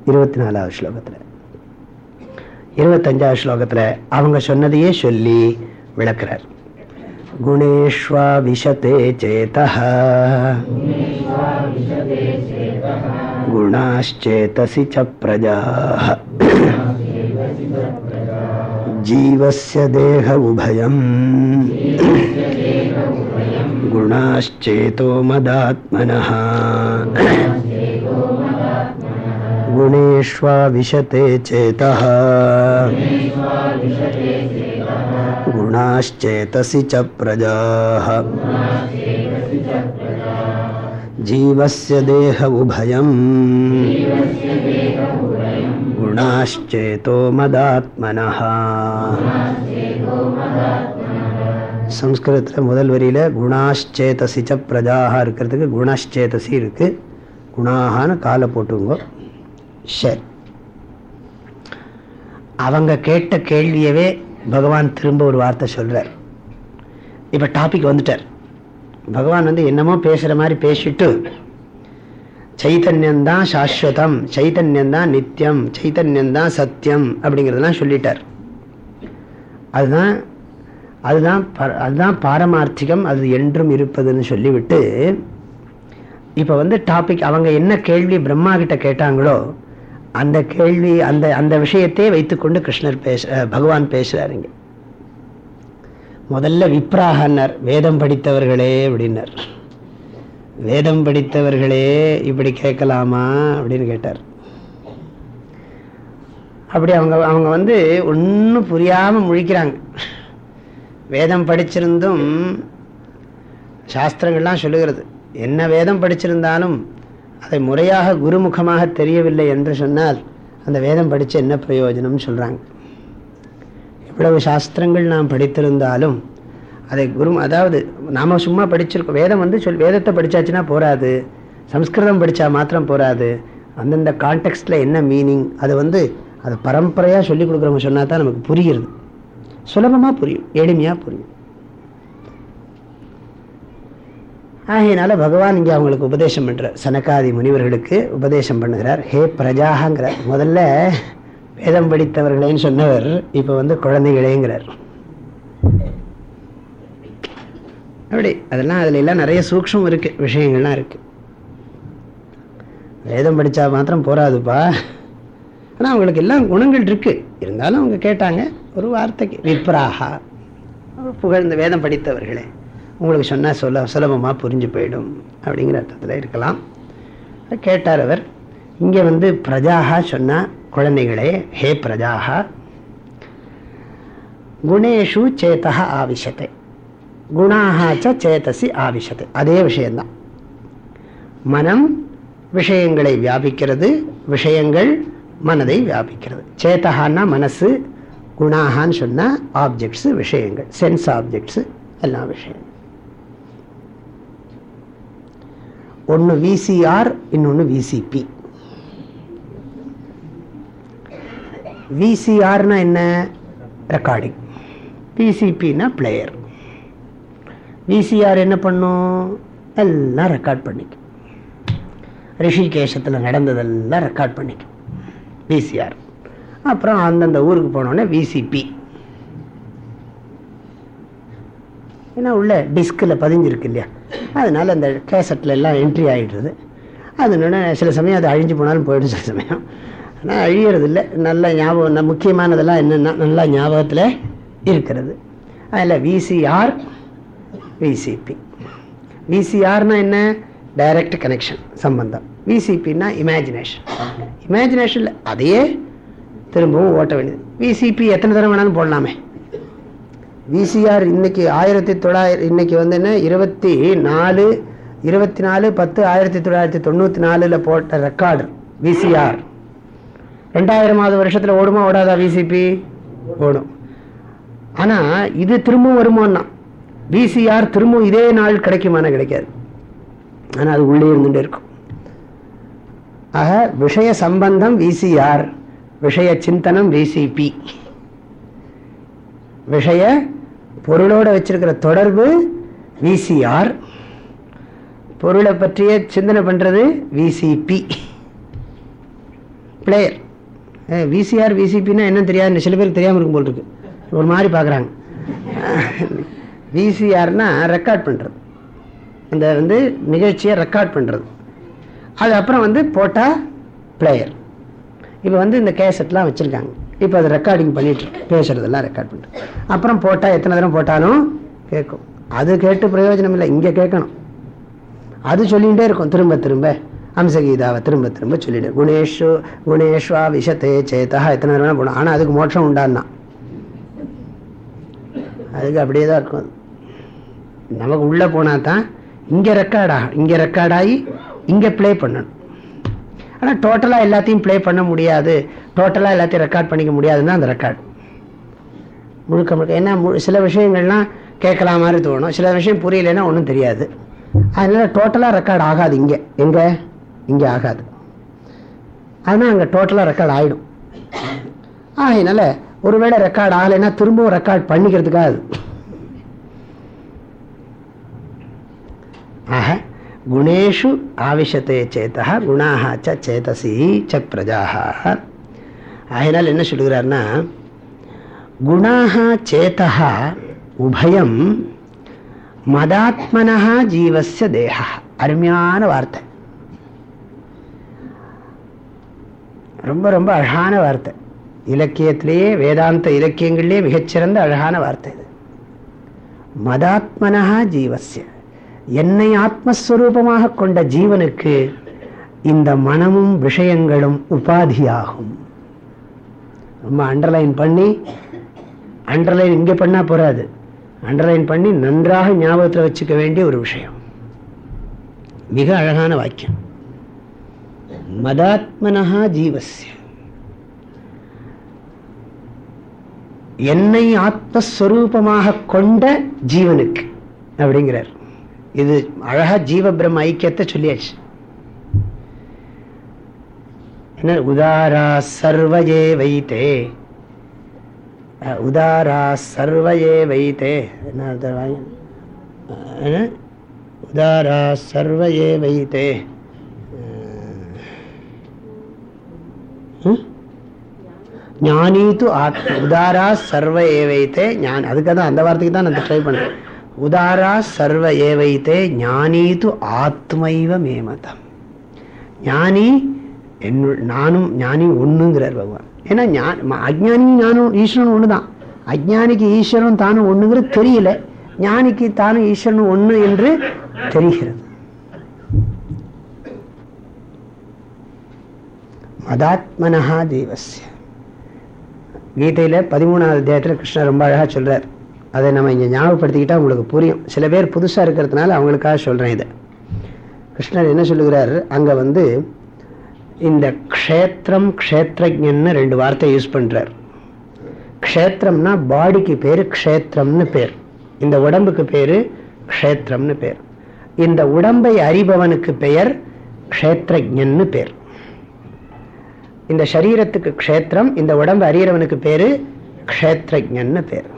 இருபத்தி நாலாவது ஸ்லோகத்துல. இருபத்தஞ்சாவது ஸ்லோகத்துல அவங்க சொன்னதையே சொல்லி விளக்குறார். குணேஷ்வா விஷதே சேதா गुणाश्चेतसि च प्रजाः। जीवस्य देह उभयम् गुणाश्चेतो मदात्मनः। गुणेष्वा विशते चेतः। गुणाश्चेतसि च प्रजाः। जीवस्य देह उभयम् गुणाश्चेतो मदात्मनः சம்ஸ்கிருதத்தில் முதல் வரியில் குணாஷ்சேதசிச்ச பிரஜாக இருக்கிறதுக்கு குணாஷ்சேதசி இருக்கு குணாகான்னு காலை போட்டுங்க சரி அவங்க கேட்ட கேள்வியவே பகவான் திரும்ப ஒரு வார்த்தை சொல்றார் இப்ப டாபிக் வந்துட்டார் பகவான் வந்து என்னமோ பேசுற மாதிரி பேசிட்டு சைத்தன்யந்தான் சாஸ்வதம் சைத்தன்யந்தான் நித்தியம் சைத்தன்யந்தான் சத்தியம் அப்படிங்கிறதெல்லாம் சொல்லிட்டார். அதுதான் அதுதான் அதுதான் பாரமார்த்திகம் அது என்றும் இருப்பதுன்னு சொல்லிவிட்டு இப்போ வந்து டாபிக் அவங்க என்ன கேள்வி பிரம்மா கிட்ட கேட்டாங்களோ அந்த கேள்வி அந்த அந்த விஷயத்தையே வைத்துக்கொண்டு கிருஷ்ணர் பேச பகவான் பேசுகிறாருங்க முதல்ல விப்ராகன்னர் வேதம் படித்தவர்களே அப்படின்னார். வேதம் படித்தவர்களே இப்படி கேட்கலாமா அப்படின்னு கேட்டார். அப்படி அவங்க அவங்க வந்து ஒன்றும் புரியாமல் முழிக்கிறாங்க. வேதம் படிச்சிருந்தும் சாஸ்திரங்கள்லாம் சொல்லுகிறது. என்ன வேதம் படிச்சிருந்தாலும் அதை முறையாக குருமுகமாக தெரியவில்லை என்று சொன்னால் அந்த வேதம் படித்து என்ன பிரயோஜனம்னு சொல்கிறாங்க இவ்வளவு சாஸ்திரங்கள் நாம் படித்திருந்தாலும் அதை குரு அதாவது நாம் சும்மா படிச்சிருக்கோம். வேதம் வந்து சொல் வேதத்தை படிச்சாச்சுன்னா போராது சம்ஸ்கிருதம் படித்தா மாத்திரம் போராது அந்தந்த கான்டெக்ட்ஸில் என்ன மீனிங் அது வந்து அதை பரம்பரையாக சொல்லி கொடுக்குறவங்க சொன்னால் தான் நமக்கு புரியுறது சுலபமாக புரியும் எளிமையாக புரியும். ஆகையினால பகவான் இங்கே அவங்களுக்கு உபதேசம் பண்ணுற சனகாதி முனிவர்களுக்கு உபதேசம் பண்ணுகிறார். ஹே பிரஜாகங்கிறார் முதல்ல வேதம் படித்தவர்களேன்னு சொன்னவர் இப்போ வந்து குழந்தைகளேங்கிறார். அப்படி அதெல்லாம் அதில் எல்லாம் நிறைய சூக்ஷம் இருக்குது விஷயங்கள்லாம் இருக்குது வேதம் படித்தா மாத்திரம் போராதுப்பா. ஆனால் அவங்களுக்கு எல்லாம் குணங்கள் இருக்குது இருந்தாலும் அவங்க கேட்டாங்க ஒரு வார்த்தைக்கு விப்ராகா புகழ்ந்த வேதம் படித்தவர்களே உங்களுக்கு சொன்னால் சொல்ல சுலபமாக புரிஞ்சு போயிடும் அப்படிங்கிற அர்த்தத்தில் இருக்கலாம். கேட்டார் அவர் இங்கே வந்து பிரஜாகா சொன்னால் குழந்தைகளே ஹே பிரஜாக. குணேஷு சேத்தா ஆவிஷத்தை குணாக சேத்தசி ஆவிஷத்தை அதே விஷயந்தான். மனம் விஷயங்களை வியாபிக்கிறது விஷயங்கள் மனதை வியாபிக்கிறது. சேத்தகான்னா மனசு குணாகான்னு சொன்னால் ஆப்ஜெக்ட்ஸு விஷயங்கள் சென்ஸ் ஆப்ஜெக்ட்ஸு எல்லா விஷயங்கள். ஒன்று விசிஆர் இன்னொன்று விசிபி விசிஆர்னா என்ன? ரெக்கார்டிங் பிசிபின்னா பிளேயர் விசிஆர் என்ன பண்ணும்? எல்லாம் ரெக்கார்ட் பண்ணிக்கும். ரிஷிகேஷத்தில் நடந்ததெல்லாம் ரெக்கார்ட் பண்ணிக்கும். விசிஆர் அப்புறம் அந்தந்த ஊருக்கு போனோடனே விசிபி ஏன்னா உள்ள டிஸ்கில் பதிஞ்சிருக்கு இல்லையா? அதனால் அந்த கேசட்டில் எல்லாம் என்ட்ரி ஆகிடுறது அதனால சில சமயம் அது அழிஞ்சு போனாலும் போயிடும் சில சமயம். ஆனால் அழியறது இல்லை நல்ல ஞாபகம் முக்கியமானதெல்லாம் என்னென்னா நல்லா ஞாபகத்தில் இருக்கிறது. அதில் விசிஆர் விசிபி விசிஆர்னா என்ன? டைரக்ட் கனெக்ஷன் சம்பந்தம். விசிபின்னா இமேஜினேஷன் இமேஜினேஷனில் அதையே திரும்பவும் ஓட்ட வேண்டியது. விசிபி எத்தனை தடவை வேணாலும் போடலாமே. விசிஆர் இன்னைக்கு ஆயிரத்தி தொள்ளாயிரம் இன்னைக்கு வந்து என்ன? இருபத்தி நாலு இருபத்தி நாலு பத்து ஆயிரத்தி தொள்ளாயிரத்தி தொண்ணூற்றி நாலில் போட்ட ரெக்கார்டு விசிஆர் ரெண்டாயிரமாவது வருஷத்தில் ஓடுமா ஓடாதா விசிபி ஓடும். ஆனால் இது திரும்பவும் வருமோன்னா. விசிஆர் திரும்பவும் இதே நாள் கிடைக்குமான கிடைக்காது. ஆனால் அது உள்ளே இருந்துகிட்டே இருக்கும். ஆக விஷய சம்பந்தம் விசிஆர் விஷய சிந்தனம் விசிபி விஷய பொருளோட வச்சிருக்கிற தொடர்பு விசிஆர் பொருளை பற்றிய சிந்தனை பண்ணுறது விசிபி பிளேயர் விசிஆர் விசிபின்னா என்ன தெரியாது. சில பேருக்கு தெரியாமல் இருக்கும் போல் இருக்கு. ஒரு மாதிரி பார்க்குறாங்க விசிஆர்னா ரெக்கார்ட் பண்ணுறது அந்த வந்து நிகழ்ச்சியை ரெக்கார்ட் பண்ணுறது அது அப்புறம் வந்து போட்டால் பிளேயர் இப்போ வந்து இந்த கேசட்லாம் வச்சுருக்காங்க. இப்போ அது ரெக்கார்டிங் பண்ணிட்டு பேசுறதெல்லாம் ரெக்கார்ட் பண்ணிட்டு அப்புறம் போட்டால் எத்தனை தடவை போட்டாலும் கேட்கும். அது கேட்டு பிரயோஜனம் இல்லை. இங்கே கேட்கணும். அது சொல்லிகிட்டே இருக்கும். திரும்ப திரும்ப. அம்சகீதாவை திரும்ப திரும்ப சொல்லிடு. குணேஷு குணேஷ்வா விஷத்தே சேத்தா எத்தனை தடவை போனோம் ஆனால் அதுக்கு மோட்சம் உண்டான்னா. அதுக்கு அப்படியே தான் இருக்கும். நமக்கு உள்ளே போனால் தான் இங்கே ரெக்கார்ட் ஆகும் இங்கே ரெக்கார்ட் ஆகி இங்கே ப்ளே பண்ணணும். ஆனால் டோட்டலாக எல்லாத்தையும் ப்ளே பண்ண முடியாது. டோட்டலாக எல்லாத்தையும் ரெக்கார்ட் பண்ணிக்க முடியாதுன்னா அந்த ரெக்கார்டு முழுக்க முழுக்க. ஏன்னா சில விஷயங்கள்லாம் கேட்கலாம் மாதிரி தோணும். சில விஷயம் புரியலைன்னா ஒன்றும் தெரியாது. அதனால் டோட்டலாக ரெக்கார்ட் ஆகாது இங்கே. எங்கே? இங்கே ஆகாது. ஆனால் அங்கே டோட்டலாக ரெக்கார்ட் ஆகிடும் ஆகையினால ஒருவேளை ரெக்கார்ட் ஆகலைன்னா திரும்பவும் ரெக்கார்ட் பண்ணிக்கிறதுக்காக ஆக குணேஷு ஆவிஷத்தே சேத்தா குணாக ச சேதசி ச பிரஜாக ஆகினால் என்ன சொல்லுகிறார்னா குணாக சேத்தா உபயம் மதாத்மனா ஜீவச தேக அருமையான வார்த்தை. ரொம்ப ரொம்ப அழகான வார்த்தை. இலக்கியத்திலேயே வேதாந்த இலக்கியங்கள்லேயே மிகச்சிறந்த அழகான வார்த்தை இது. மதாத்மனா ஜீவசிய என்னை ஆத்மஸ்வரூபமாக கொண்ட ஜீவனுக்கு இந்த மனமும் விஷயங்களும் உபாதியாகும். ரொம்ப அண்டர்லைன் பண்ணி அண்டர்லைன் இங்கே பண்ணால் போகாது அண்டர்லைன் பண்ணி நன்றாக ஞாபகத்தில் வச்சுக்க வேண்டிய ஒரு விஷயம். மிக அழகான வாக்கியம். மதாத்மனஹா ஜீவசிய என்னை ஆத்மஸ்வரூபமாக கொண்ட ஜீவனுக்கு அப்படிங்கிறார். இது அழகா ஜீவ பிரம்ம ஐக்கியத்தை சொல்லியாச்சு. என்ன உதாரா சர்வஜே வைத்தே. உதாரா சர்வயே வைத்தே. என்ன உதாரா சர்வயே வைத்தே. ஞானி ஆத்ம உதாரா சர்வ ஏவைத்தே ஞான் அதுக்காக தான் அந்த வார்த்தைக்கு தான் நான் ட்ரை பண்ணேன் உதாரா சர்வ ஏவைத்தே ஞானி து ஆத்மைவ மேமதம் ஞானி என்னு நானும் ஞானி ஒன்றுங்கிறார் பகவான் ஏன்னா ஞான் அஜ்ஞானி ஞானும் ஈஸ்வரன் ஒன்று தான் அஜ்ஞானிக்கு ஈஸ்வரன் தானும் ஒண்ணுங்கிறது தெரியல ஞானிக்கு தானும் ஈஸ்வரன் ஒன்று என்று தெரிகிறது அதாத்மனஹா ஜீவசிய கீதையில் பதிமூணாவது அத்தியாயத்தில் கிருஷ்ணர் ரொம்ப அழகாக சொல்கிறார் அதை நம்ம இங்கே ஞாபகப்படுத்திக்கிட்டால் உங்களுக்கு புரியும். சில பேர் புதுசாக இருக்கிறதுனால அவங்களுக்காக சொல்கிறேன் இதை. கிருஷ்ணர் என்ன சொல்லுகிறார்? அங்கே வந்து இந்த க்ஷேத்திரம் க்ஷேத்ரஜன்னு ரெண்டு வார்த்தை யூஸ் பண்ணுறார் க்ஷேத்திரம்னா பாடிக்கு பேர் க்ஷேத்திரம்னு பேர். இந்த உடம்புக்கு பேர் க்ஷேத்திரம்னு பேர். இந்த உடம்பை அறிபவனுக்கு பெயர் க்ஷேத்ரஜன்னு பேர். இந்த சரீரத்துக்கு க்ஷேத்திரம் இந்த உடம்பு அறியறவனுக்கு பேரு க்ஷேத்ரஜன்னு பேர்.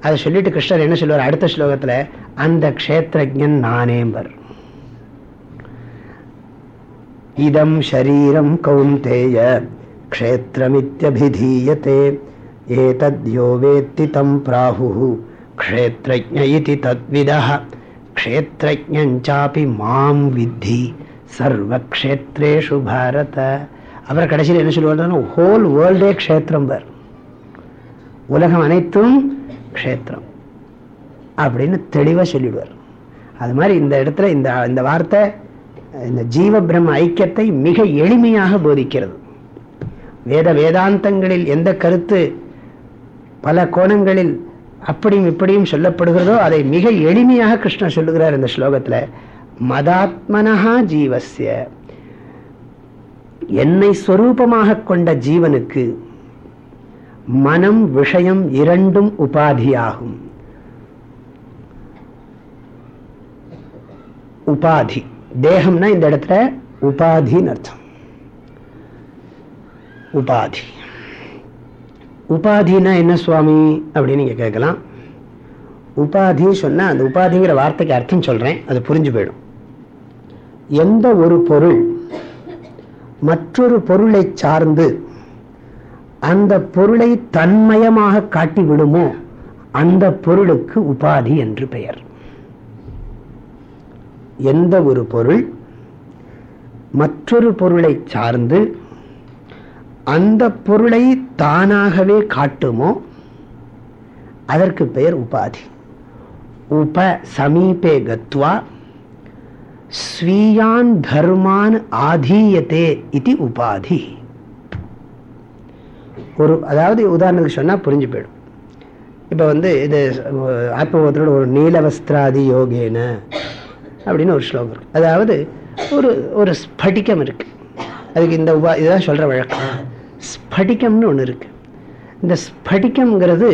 அதை சொல்லிட்டு கிருஷ்ணர் என்ன சொல்லுவார்? அடுத்த ஸ்லோகத்தில் அந்த க்ஷேத்ரஜன் நானேம்பர். இதம் ஷரீரம் கௌந்தேய க்ஷேத்திரமித்யபிதீயத்தே ஏதத்யோ வேத்தி தம் பிராகு க்ஷேத்ரஜி இதி தத்விதா க்ஷேத்ரஜாபி மாம் வித்தி சர்வக்ஷேத்ரேஷு பாரத. அப்புறம் கடைசியில் என்ன சொல்லுவார் ஹோல் வேர்ல்டே க்ஷேத்திரம் பேர். உலகம் அனைத்தும் க்ஷேத்திரம் அப்படின்னு தெளிவாக சொல்லிடுவார். அது மாதிரி இந்த இடத்துல இந்த இந்த வார்த்தை இந்த ஜீவ பிரம்ம ஐக்கியத்தை மிக எளிமையாக போதிக்கிறது. வேத வேதாந்தங்களில் எந்த கருத்து பல கோணங்களில் அப்படியும் இப்படியும் சொல்லப்படுகிறதோ அதை மிக எளிமையாக கிருஷ்ணர் சொல்லுகிறார் இந்த ஸ்லோகத்தில். மதாத்மனஹா ஜீவசிய என்னை ஸ்வரூபமாக கொண்ட ஜீவனுக்கு மனம் விஷயம் இரண்டும் உபாதியாகும். உபாதி. தேகம்னா இந்த இடத்துல உபாதின்னு அர்த்தம். உபாதி. உபாதினா என்ன சுவாமி அப்படின்னு நீங்க கேட்கலாம். உபாதி சொன்னா அந்த உபாதிங்கிற வார்த்தைக்கு அர்த்தம் சொல்றேன் அது புரிஞ்சு போயிடும். எந்த ஒரு பொருள் மற்றொரு பொருளை சார்ந்து அந்த பொருளை தன்மயமாக காட்டி விடுமோ அந்த பொருளுக்கு உபாதி என்று பெயர். எந்த ஒரு பொருள் மற்றொரு பொருளை சார்ந்து அந்த பொருளை தானாகவே காட்டுமோ அதற்கு பெயர் உபாதி. உப சமீபே கத்வா ஸ்வீயான் தர்மான் ஆதீயத்தே இது உபாதி. ஒரு அதாவது உதாரணத்துக்கு சொன்னால் புரிஞ்சு போயிடும். இப்போ வந்து இது ஆத்மபோதனோட ஒரு நீலவஸ்திராதி யோகேன அப்படின்னு ஒரு ஸ்லோகம் இருக்குது அதாவது ஒரு ஒரு ஸ்படிகம் இருக்குது அதுக்கு இந்த உபா இதுதான் சொல்கிற வழக்கம். ஸ்படிகம்னு ஒன்று இருக்குது இந்த ஸ்படிகம்ங்கிறது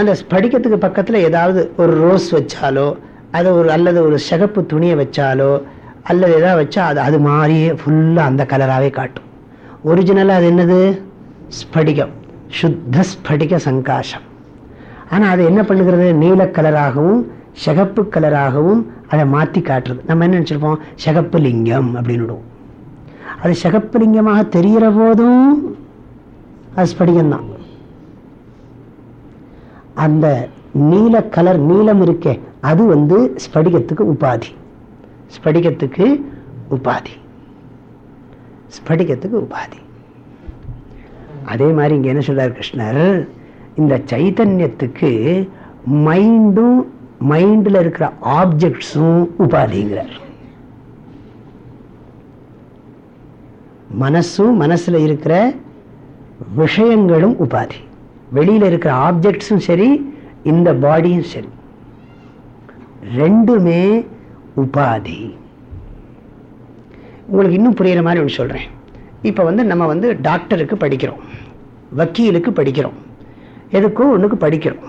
அந்த ஸ்படிகத்துக்கு பக்கத்தில் ஏதாவது ஒரு ரோஸ் வச்சாலோ அதை ஒரு அல்லது ஒரு சிகப்பு துணியை வச்சாலோ அல்லது எதாவது வச்சா அது அது மாதிரியே ஃபுல்லாக அந்த கலராகவே காட்டும். ஒரிஜினலாக அது என்னது? ஸ்படிகம். சுத்த ஸ்படிக சங்காசம் ஆனால் அது என்ன பண்ணுகிறது? நீல கலராகவும் சிகப்பு கலராகவும் அதை மாற்றி காட்டுறது. நம்ம என்ன நினச்சிருப்போம்? சிகப்பு லிங்கம் அப்படின்னு விடுவோம். அது சிகப்பு லிங்கமாக தெரிகிற போதும் அது ஸ்படிகம்தான். அந்த நீல கலர் நீலம் இருக்கே அது வந்து ஸ்படிகத்துக்கு உபாதி. ஸ்படிகத்துக்கு உபாதி. ஸ்படிகத்துக்கு உபாதி. அதே மாதிரி இங்கே என்ன சொல்றார் கிருஷ்ணர்? இந்த சைத்தன்யத்துக்கு மைண்டும் மைண்டில் இருக்கிற ஆப்ஜெக்ட்ஸும் உபாதிங்கிறார். மனசும் மனசுல இருக்கிற விஷயங்களும் உபாதி. வெளியில் இருக்கிற ஆப்ஜெக்ட்ஸும் சரி இந்த பாடியும் சரி. ரெண்டுமே உபாதி. உங்களுக்கு இன்னும் புரியுற மாதிரி ஒன்று சொல்கிறேன் இப்போ வந்து நம்ம வந்து டாக்டருக்கு படிக்கிறோம். வக்கீலுக்கு படிக்கிறோம். எதுக்கும் ஒன்றுக்கு படிக்கிறோம்.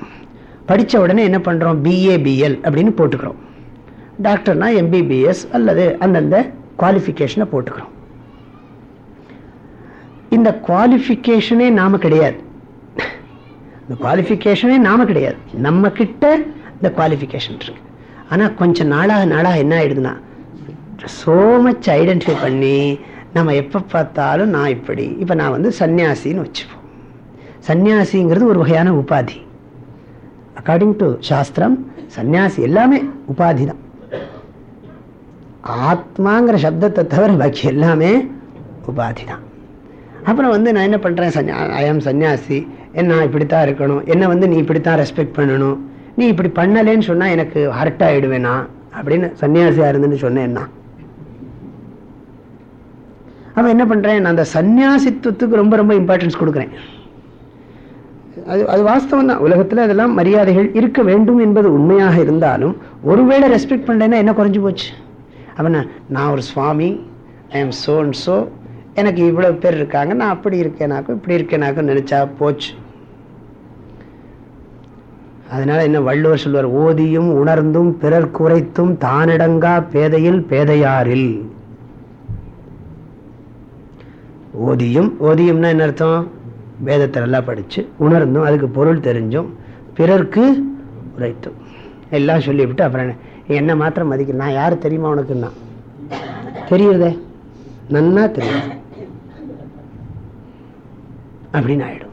படித்த உடனே என்ன பண்ணுறோம் பிஏபிஎல் அப்படின்னு போட்டுக்கிறோம். டாக்டர்னா எம்பிபிஎஸ் அல்லது அந்தந்த குவாலிஃபிகேஷனை போட்டுக்கிறோம். இந்த குவாலிஃபிகேஷனே நாம கிடையாது. இந்த குவாலிஃபிகேஷனே நாம கிடையாது. நம்ம கிட்ட இந்த குவாலிஃபிகேஷன் இருக்கு. ஆனால் கொஞ்சம் நாளாக நாளாக என்ன ஆயிடுதுன்னா சோ மச் ஐடென்டிஃபை பண்ணி நம்ம எப்போ பார்த்தாலும் நான் இப்படி. இப்போ நான் வந்து சன்னியாசின்னு வச்சுப்போம். சன்னியாசிங்கிறது ஒரு வகையான உபாதி. அக்கார்டிங் டு சாஸ்திரம் சன்னியாசி எல்லாமே உபாதி தான். ஆத்மாங்கிற சப்தத்தை தவிர பாக்கி எல்லாமே உபாதி தான். அப்புறம் வந்து நான் என்ன பண்ணுறேன் ஐ ஆம் சன்னியாசி. என்ன இப்படித்தான் இருக்கணும். என்னை வந்து நீ இப்படித்தான் ரெஸ்பெக்ட் பண்ணணும்? நீ இப்படி பண்ணலேன்னு சொன்னால் எனக்கு ஹர்ட் ஆயிடுவேனா? அப்படின்னு சன்னியாசியா இருந்துன்னு சொன்னேன்னா. அவன் என்ன பண்றேன்? நான் அந்த சன்னியாசித்துவத்துக்கு ரொம்ப ரொம்ப இம்பார்ட்டன்ஸ் கொடுக்குறேன். அது அது வாஸ்தவம் தான் உலகத்தில் அதெல்லாம் மரியாதைகள் இருக்க வேண்டும் என்பது உண்மையாக இருந்தாலும் ஒருவேளை ரெஸ்பெக்ட் பண்ணலைன்னா என்ன குறைஞ்சி போச்சு? அப்போ நான் ஒரு சுவாமி I am so and so எனக்கு இவ்வளோ பேர் இருக்காங்க நான் அப்படி இருக்கேனாக்கும் இப்படி இருக்கேனாக்கும் நினச்சா போச்சு. அதனால என்ன வள்ளுவர் சொல்வார் ஓதியும் உணர்ந்தும் பிறர் குறைத்தும் தானிடங்கா பேதையில் பேதையாரில். ஓதியும் ஓதியும்னா என்ன அர்த்தம்? வேதத்தை நல்லா படித்து உணர்ந்தும் அதுக்கு பொருள் தெரிஞ்சும் பிறர்க்கு உரைத்தும். எல்லாம் சொல்லிவிட்டு அப்புறம் என்ன? மாத்திரம் மதிக்க நான் யார் தெரியுமா உனக்குன்னா? தெரியுதே நன்னா தெரியும். அப்படின்னு ஆயிடும்.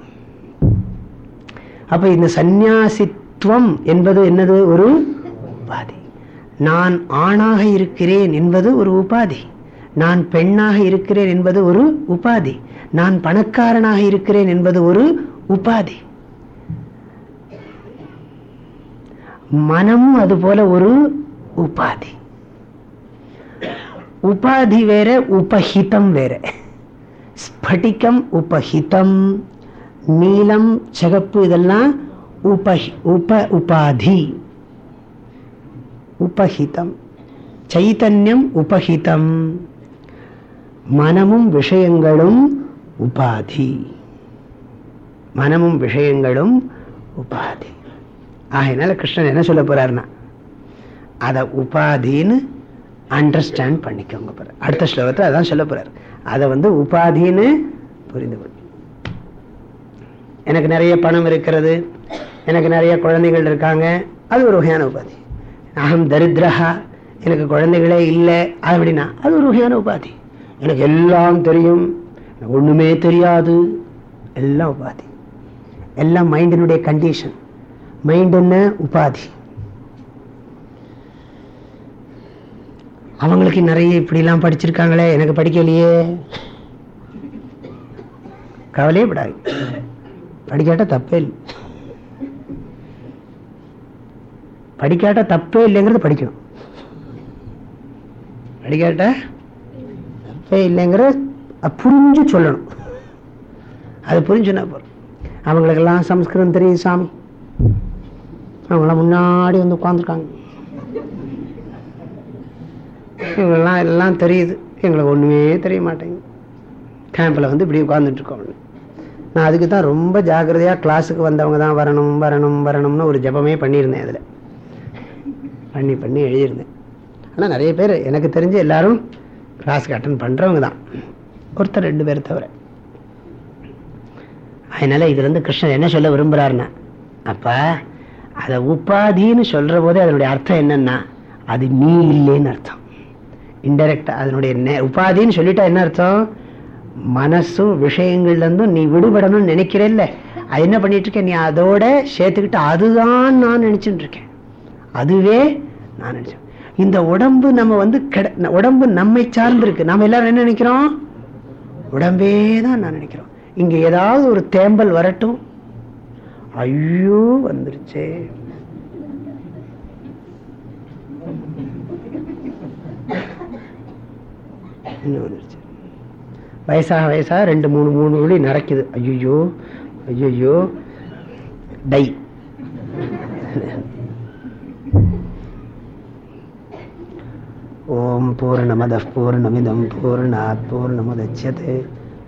அப்ப இந்த துவம் என்பது என்னது? ஒரு உபாதி. நான் ஆணாக இருக்கிறேன் என்பது ஒரு உபாதி. நான் பெண்ணாக இருக்கிறேன் என்பது ஒரு உபாதி. நான் பணக்காரனாக இருக்கிறேன் என்பது ஒரு உபாதி. மனமும் அது போல ஒரு உபாதி. உபாதி வேற உபஹிதம் வேற. ஸ்படிகம் உபஹிதம் நீலம் சிகப்பு இதெல்லாம் உப உப உபாதி. உபஹிதம். சைத்தன்யம் உபஹிதம். மனமும் விஷயங்களும் உபாதி. மனமும் விஷயங்களும் உபாதி. ஆகையினால கிருஷ்ணன் என்ன சொல்ல போறாருன்னா அதை உபாதின்னு அண்டர்ஸ்டாண்ட் பண்ணிக்கோங்க அடுத்த ஸ்லோகத்தில் அதான் சொல்ல போறாரு. அதை வந்து உபாதின்னு புரிந்து கொள். எனக்கு நிறைய பணம் இருக்கிறது. எனக்கு நிறைய குழந்தைகள் இருக்காங்க. அது ஒரு வகையான உபாதி. அகம் தரித்திரஹா எனக்கு குழந்தைகளே இல்லை. அப்படின்னா அது ஒரு வகையான உபாதி. எனக்கு எல்லாம் தெரியும். எனக்கு ஒண்ணுமே தெரியாது. எல்லாம் உபாதி. எல்லாம் மைண்டினுடைய கண்டிஷன் மைண்ட் என்ன? உபாதி. அவங்களுக்கு நிறைய இப்படிலாம் படிச்சிருக்காங்களே. எனக்கு படிக்கலையே. கவலையே படாது படிக்காட்ட தப்பே இல்லை. படிக்காட்ட தப்பே இல்லைங்கிறது படிக்கணும். படிக்காட்ட தப்பே இல்லைங்கிறது புரிஞ்சு சொல்லணும். அது புரிஞ்சுனா போகிறோம் அவங்களுக்கெல்லாம் சம்ஸ்கிருதம் தெரியும் சாமி. அவங்களாம் முன்னாடி வந்து உட்காந்துருக்காங்க இவங்கெல்லாம் எல்லாம் தெரியுது. எங்களுக்கு ஒன்றுமே தெரிய மாட்டேங்குது. கேம்பில் வந்து இப்படி உட்காந்துட்டு இருக்கோம். நான் அதுக்கு தான் ரொம்ப ஜாகிரதையாக கிளாஸுக்கு வந்தவங்க தான் வரணும் வரணும் வரணும்னு ஒரு ஜபமே பண்ணியிருந்தேன் அதில். பண்ணி பண்ணி எழுதியிருந்தேன். ஆனால் நிறைய பேர் எனக்கு தெரிஞ்சு எல்லாரும் கிளாஸுக்கு அட்டன் பண்ணுறவங்க தான். ஒருத்தர் ரெண்டு பேர் தவிர. அதனால இதுல கிருஷ்ணர் என்ன சொல்ல விரும்புகிறாருன்னா அப்போ அதை உபாதின்னு சொல்கிற போதே அதனுடைய அர்த்தம் என்னன்னா அது நீ இல்லைன்னு அர்த்தம். இன்டெரக்டாக அதனுடைய உபாதின்னு சொல்லிட்டா என்ன அர்த்தம்? மனசும் விஷயங்கள்லேருந்தும் நீ விடுபடணும்னு நினைக்கிறல்ல. அது என்ன பண்ணிட்டு இருக்க நீ அதோட சேர்த்துக்கிட்டு அதுதான் நான் நினச்சிட்டு இருக்கேன் அதுவே நான் நினைச்சேன். இந்த உடம்பு நம்ம வந்து கெட உடம்பு நம்மை சார்ந்திருக்கு. நம்ம எல்லாரும் என்ன நினைக்கிறோம்? உடம்பே தான் நான் நினைக்கிறோம். இங்க ஏதாவது ஒரு தேம்பல் வரட்டும். ஐயோ வந்துருச்சே. இன்னும் வந்துருச்சு. வயசாக வயசாக ரெண்டு மூணு மூணு வழி நடக்குது. ஐயோ ஐயோ டை. ஓம் பூர்ணமத பூர்ணமிதம் பூர்ணாத் பூர்ணமுதட்சியते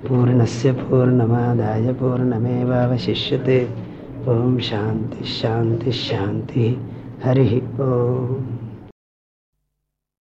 பூர்ணஸ்ய பூர்ணமாதாய பூர்ணமேவாவசிஷ்யते ஓம் சாந்தி ஷாந்தி ஷாந்தி ஹரி ஓம்.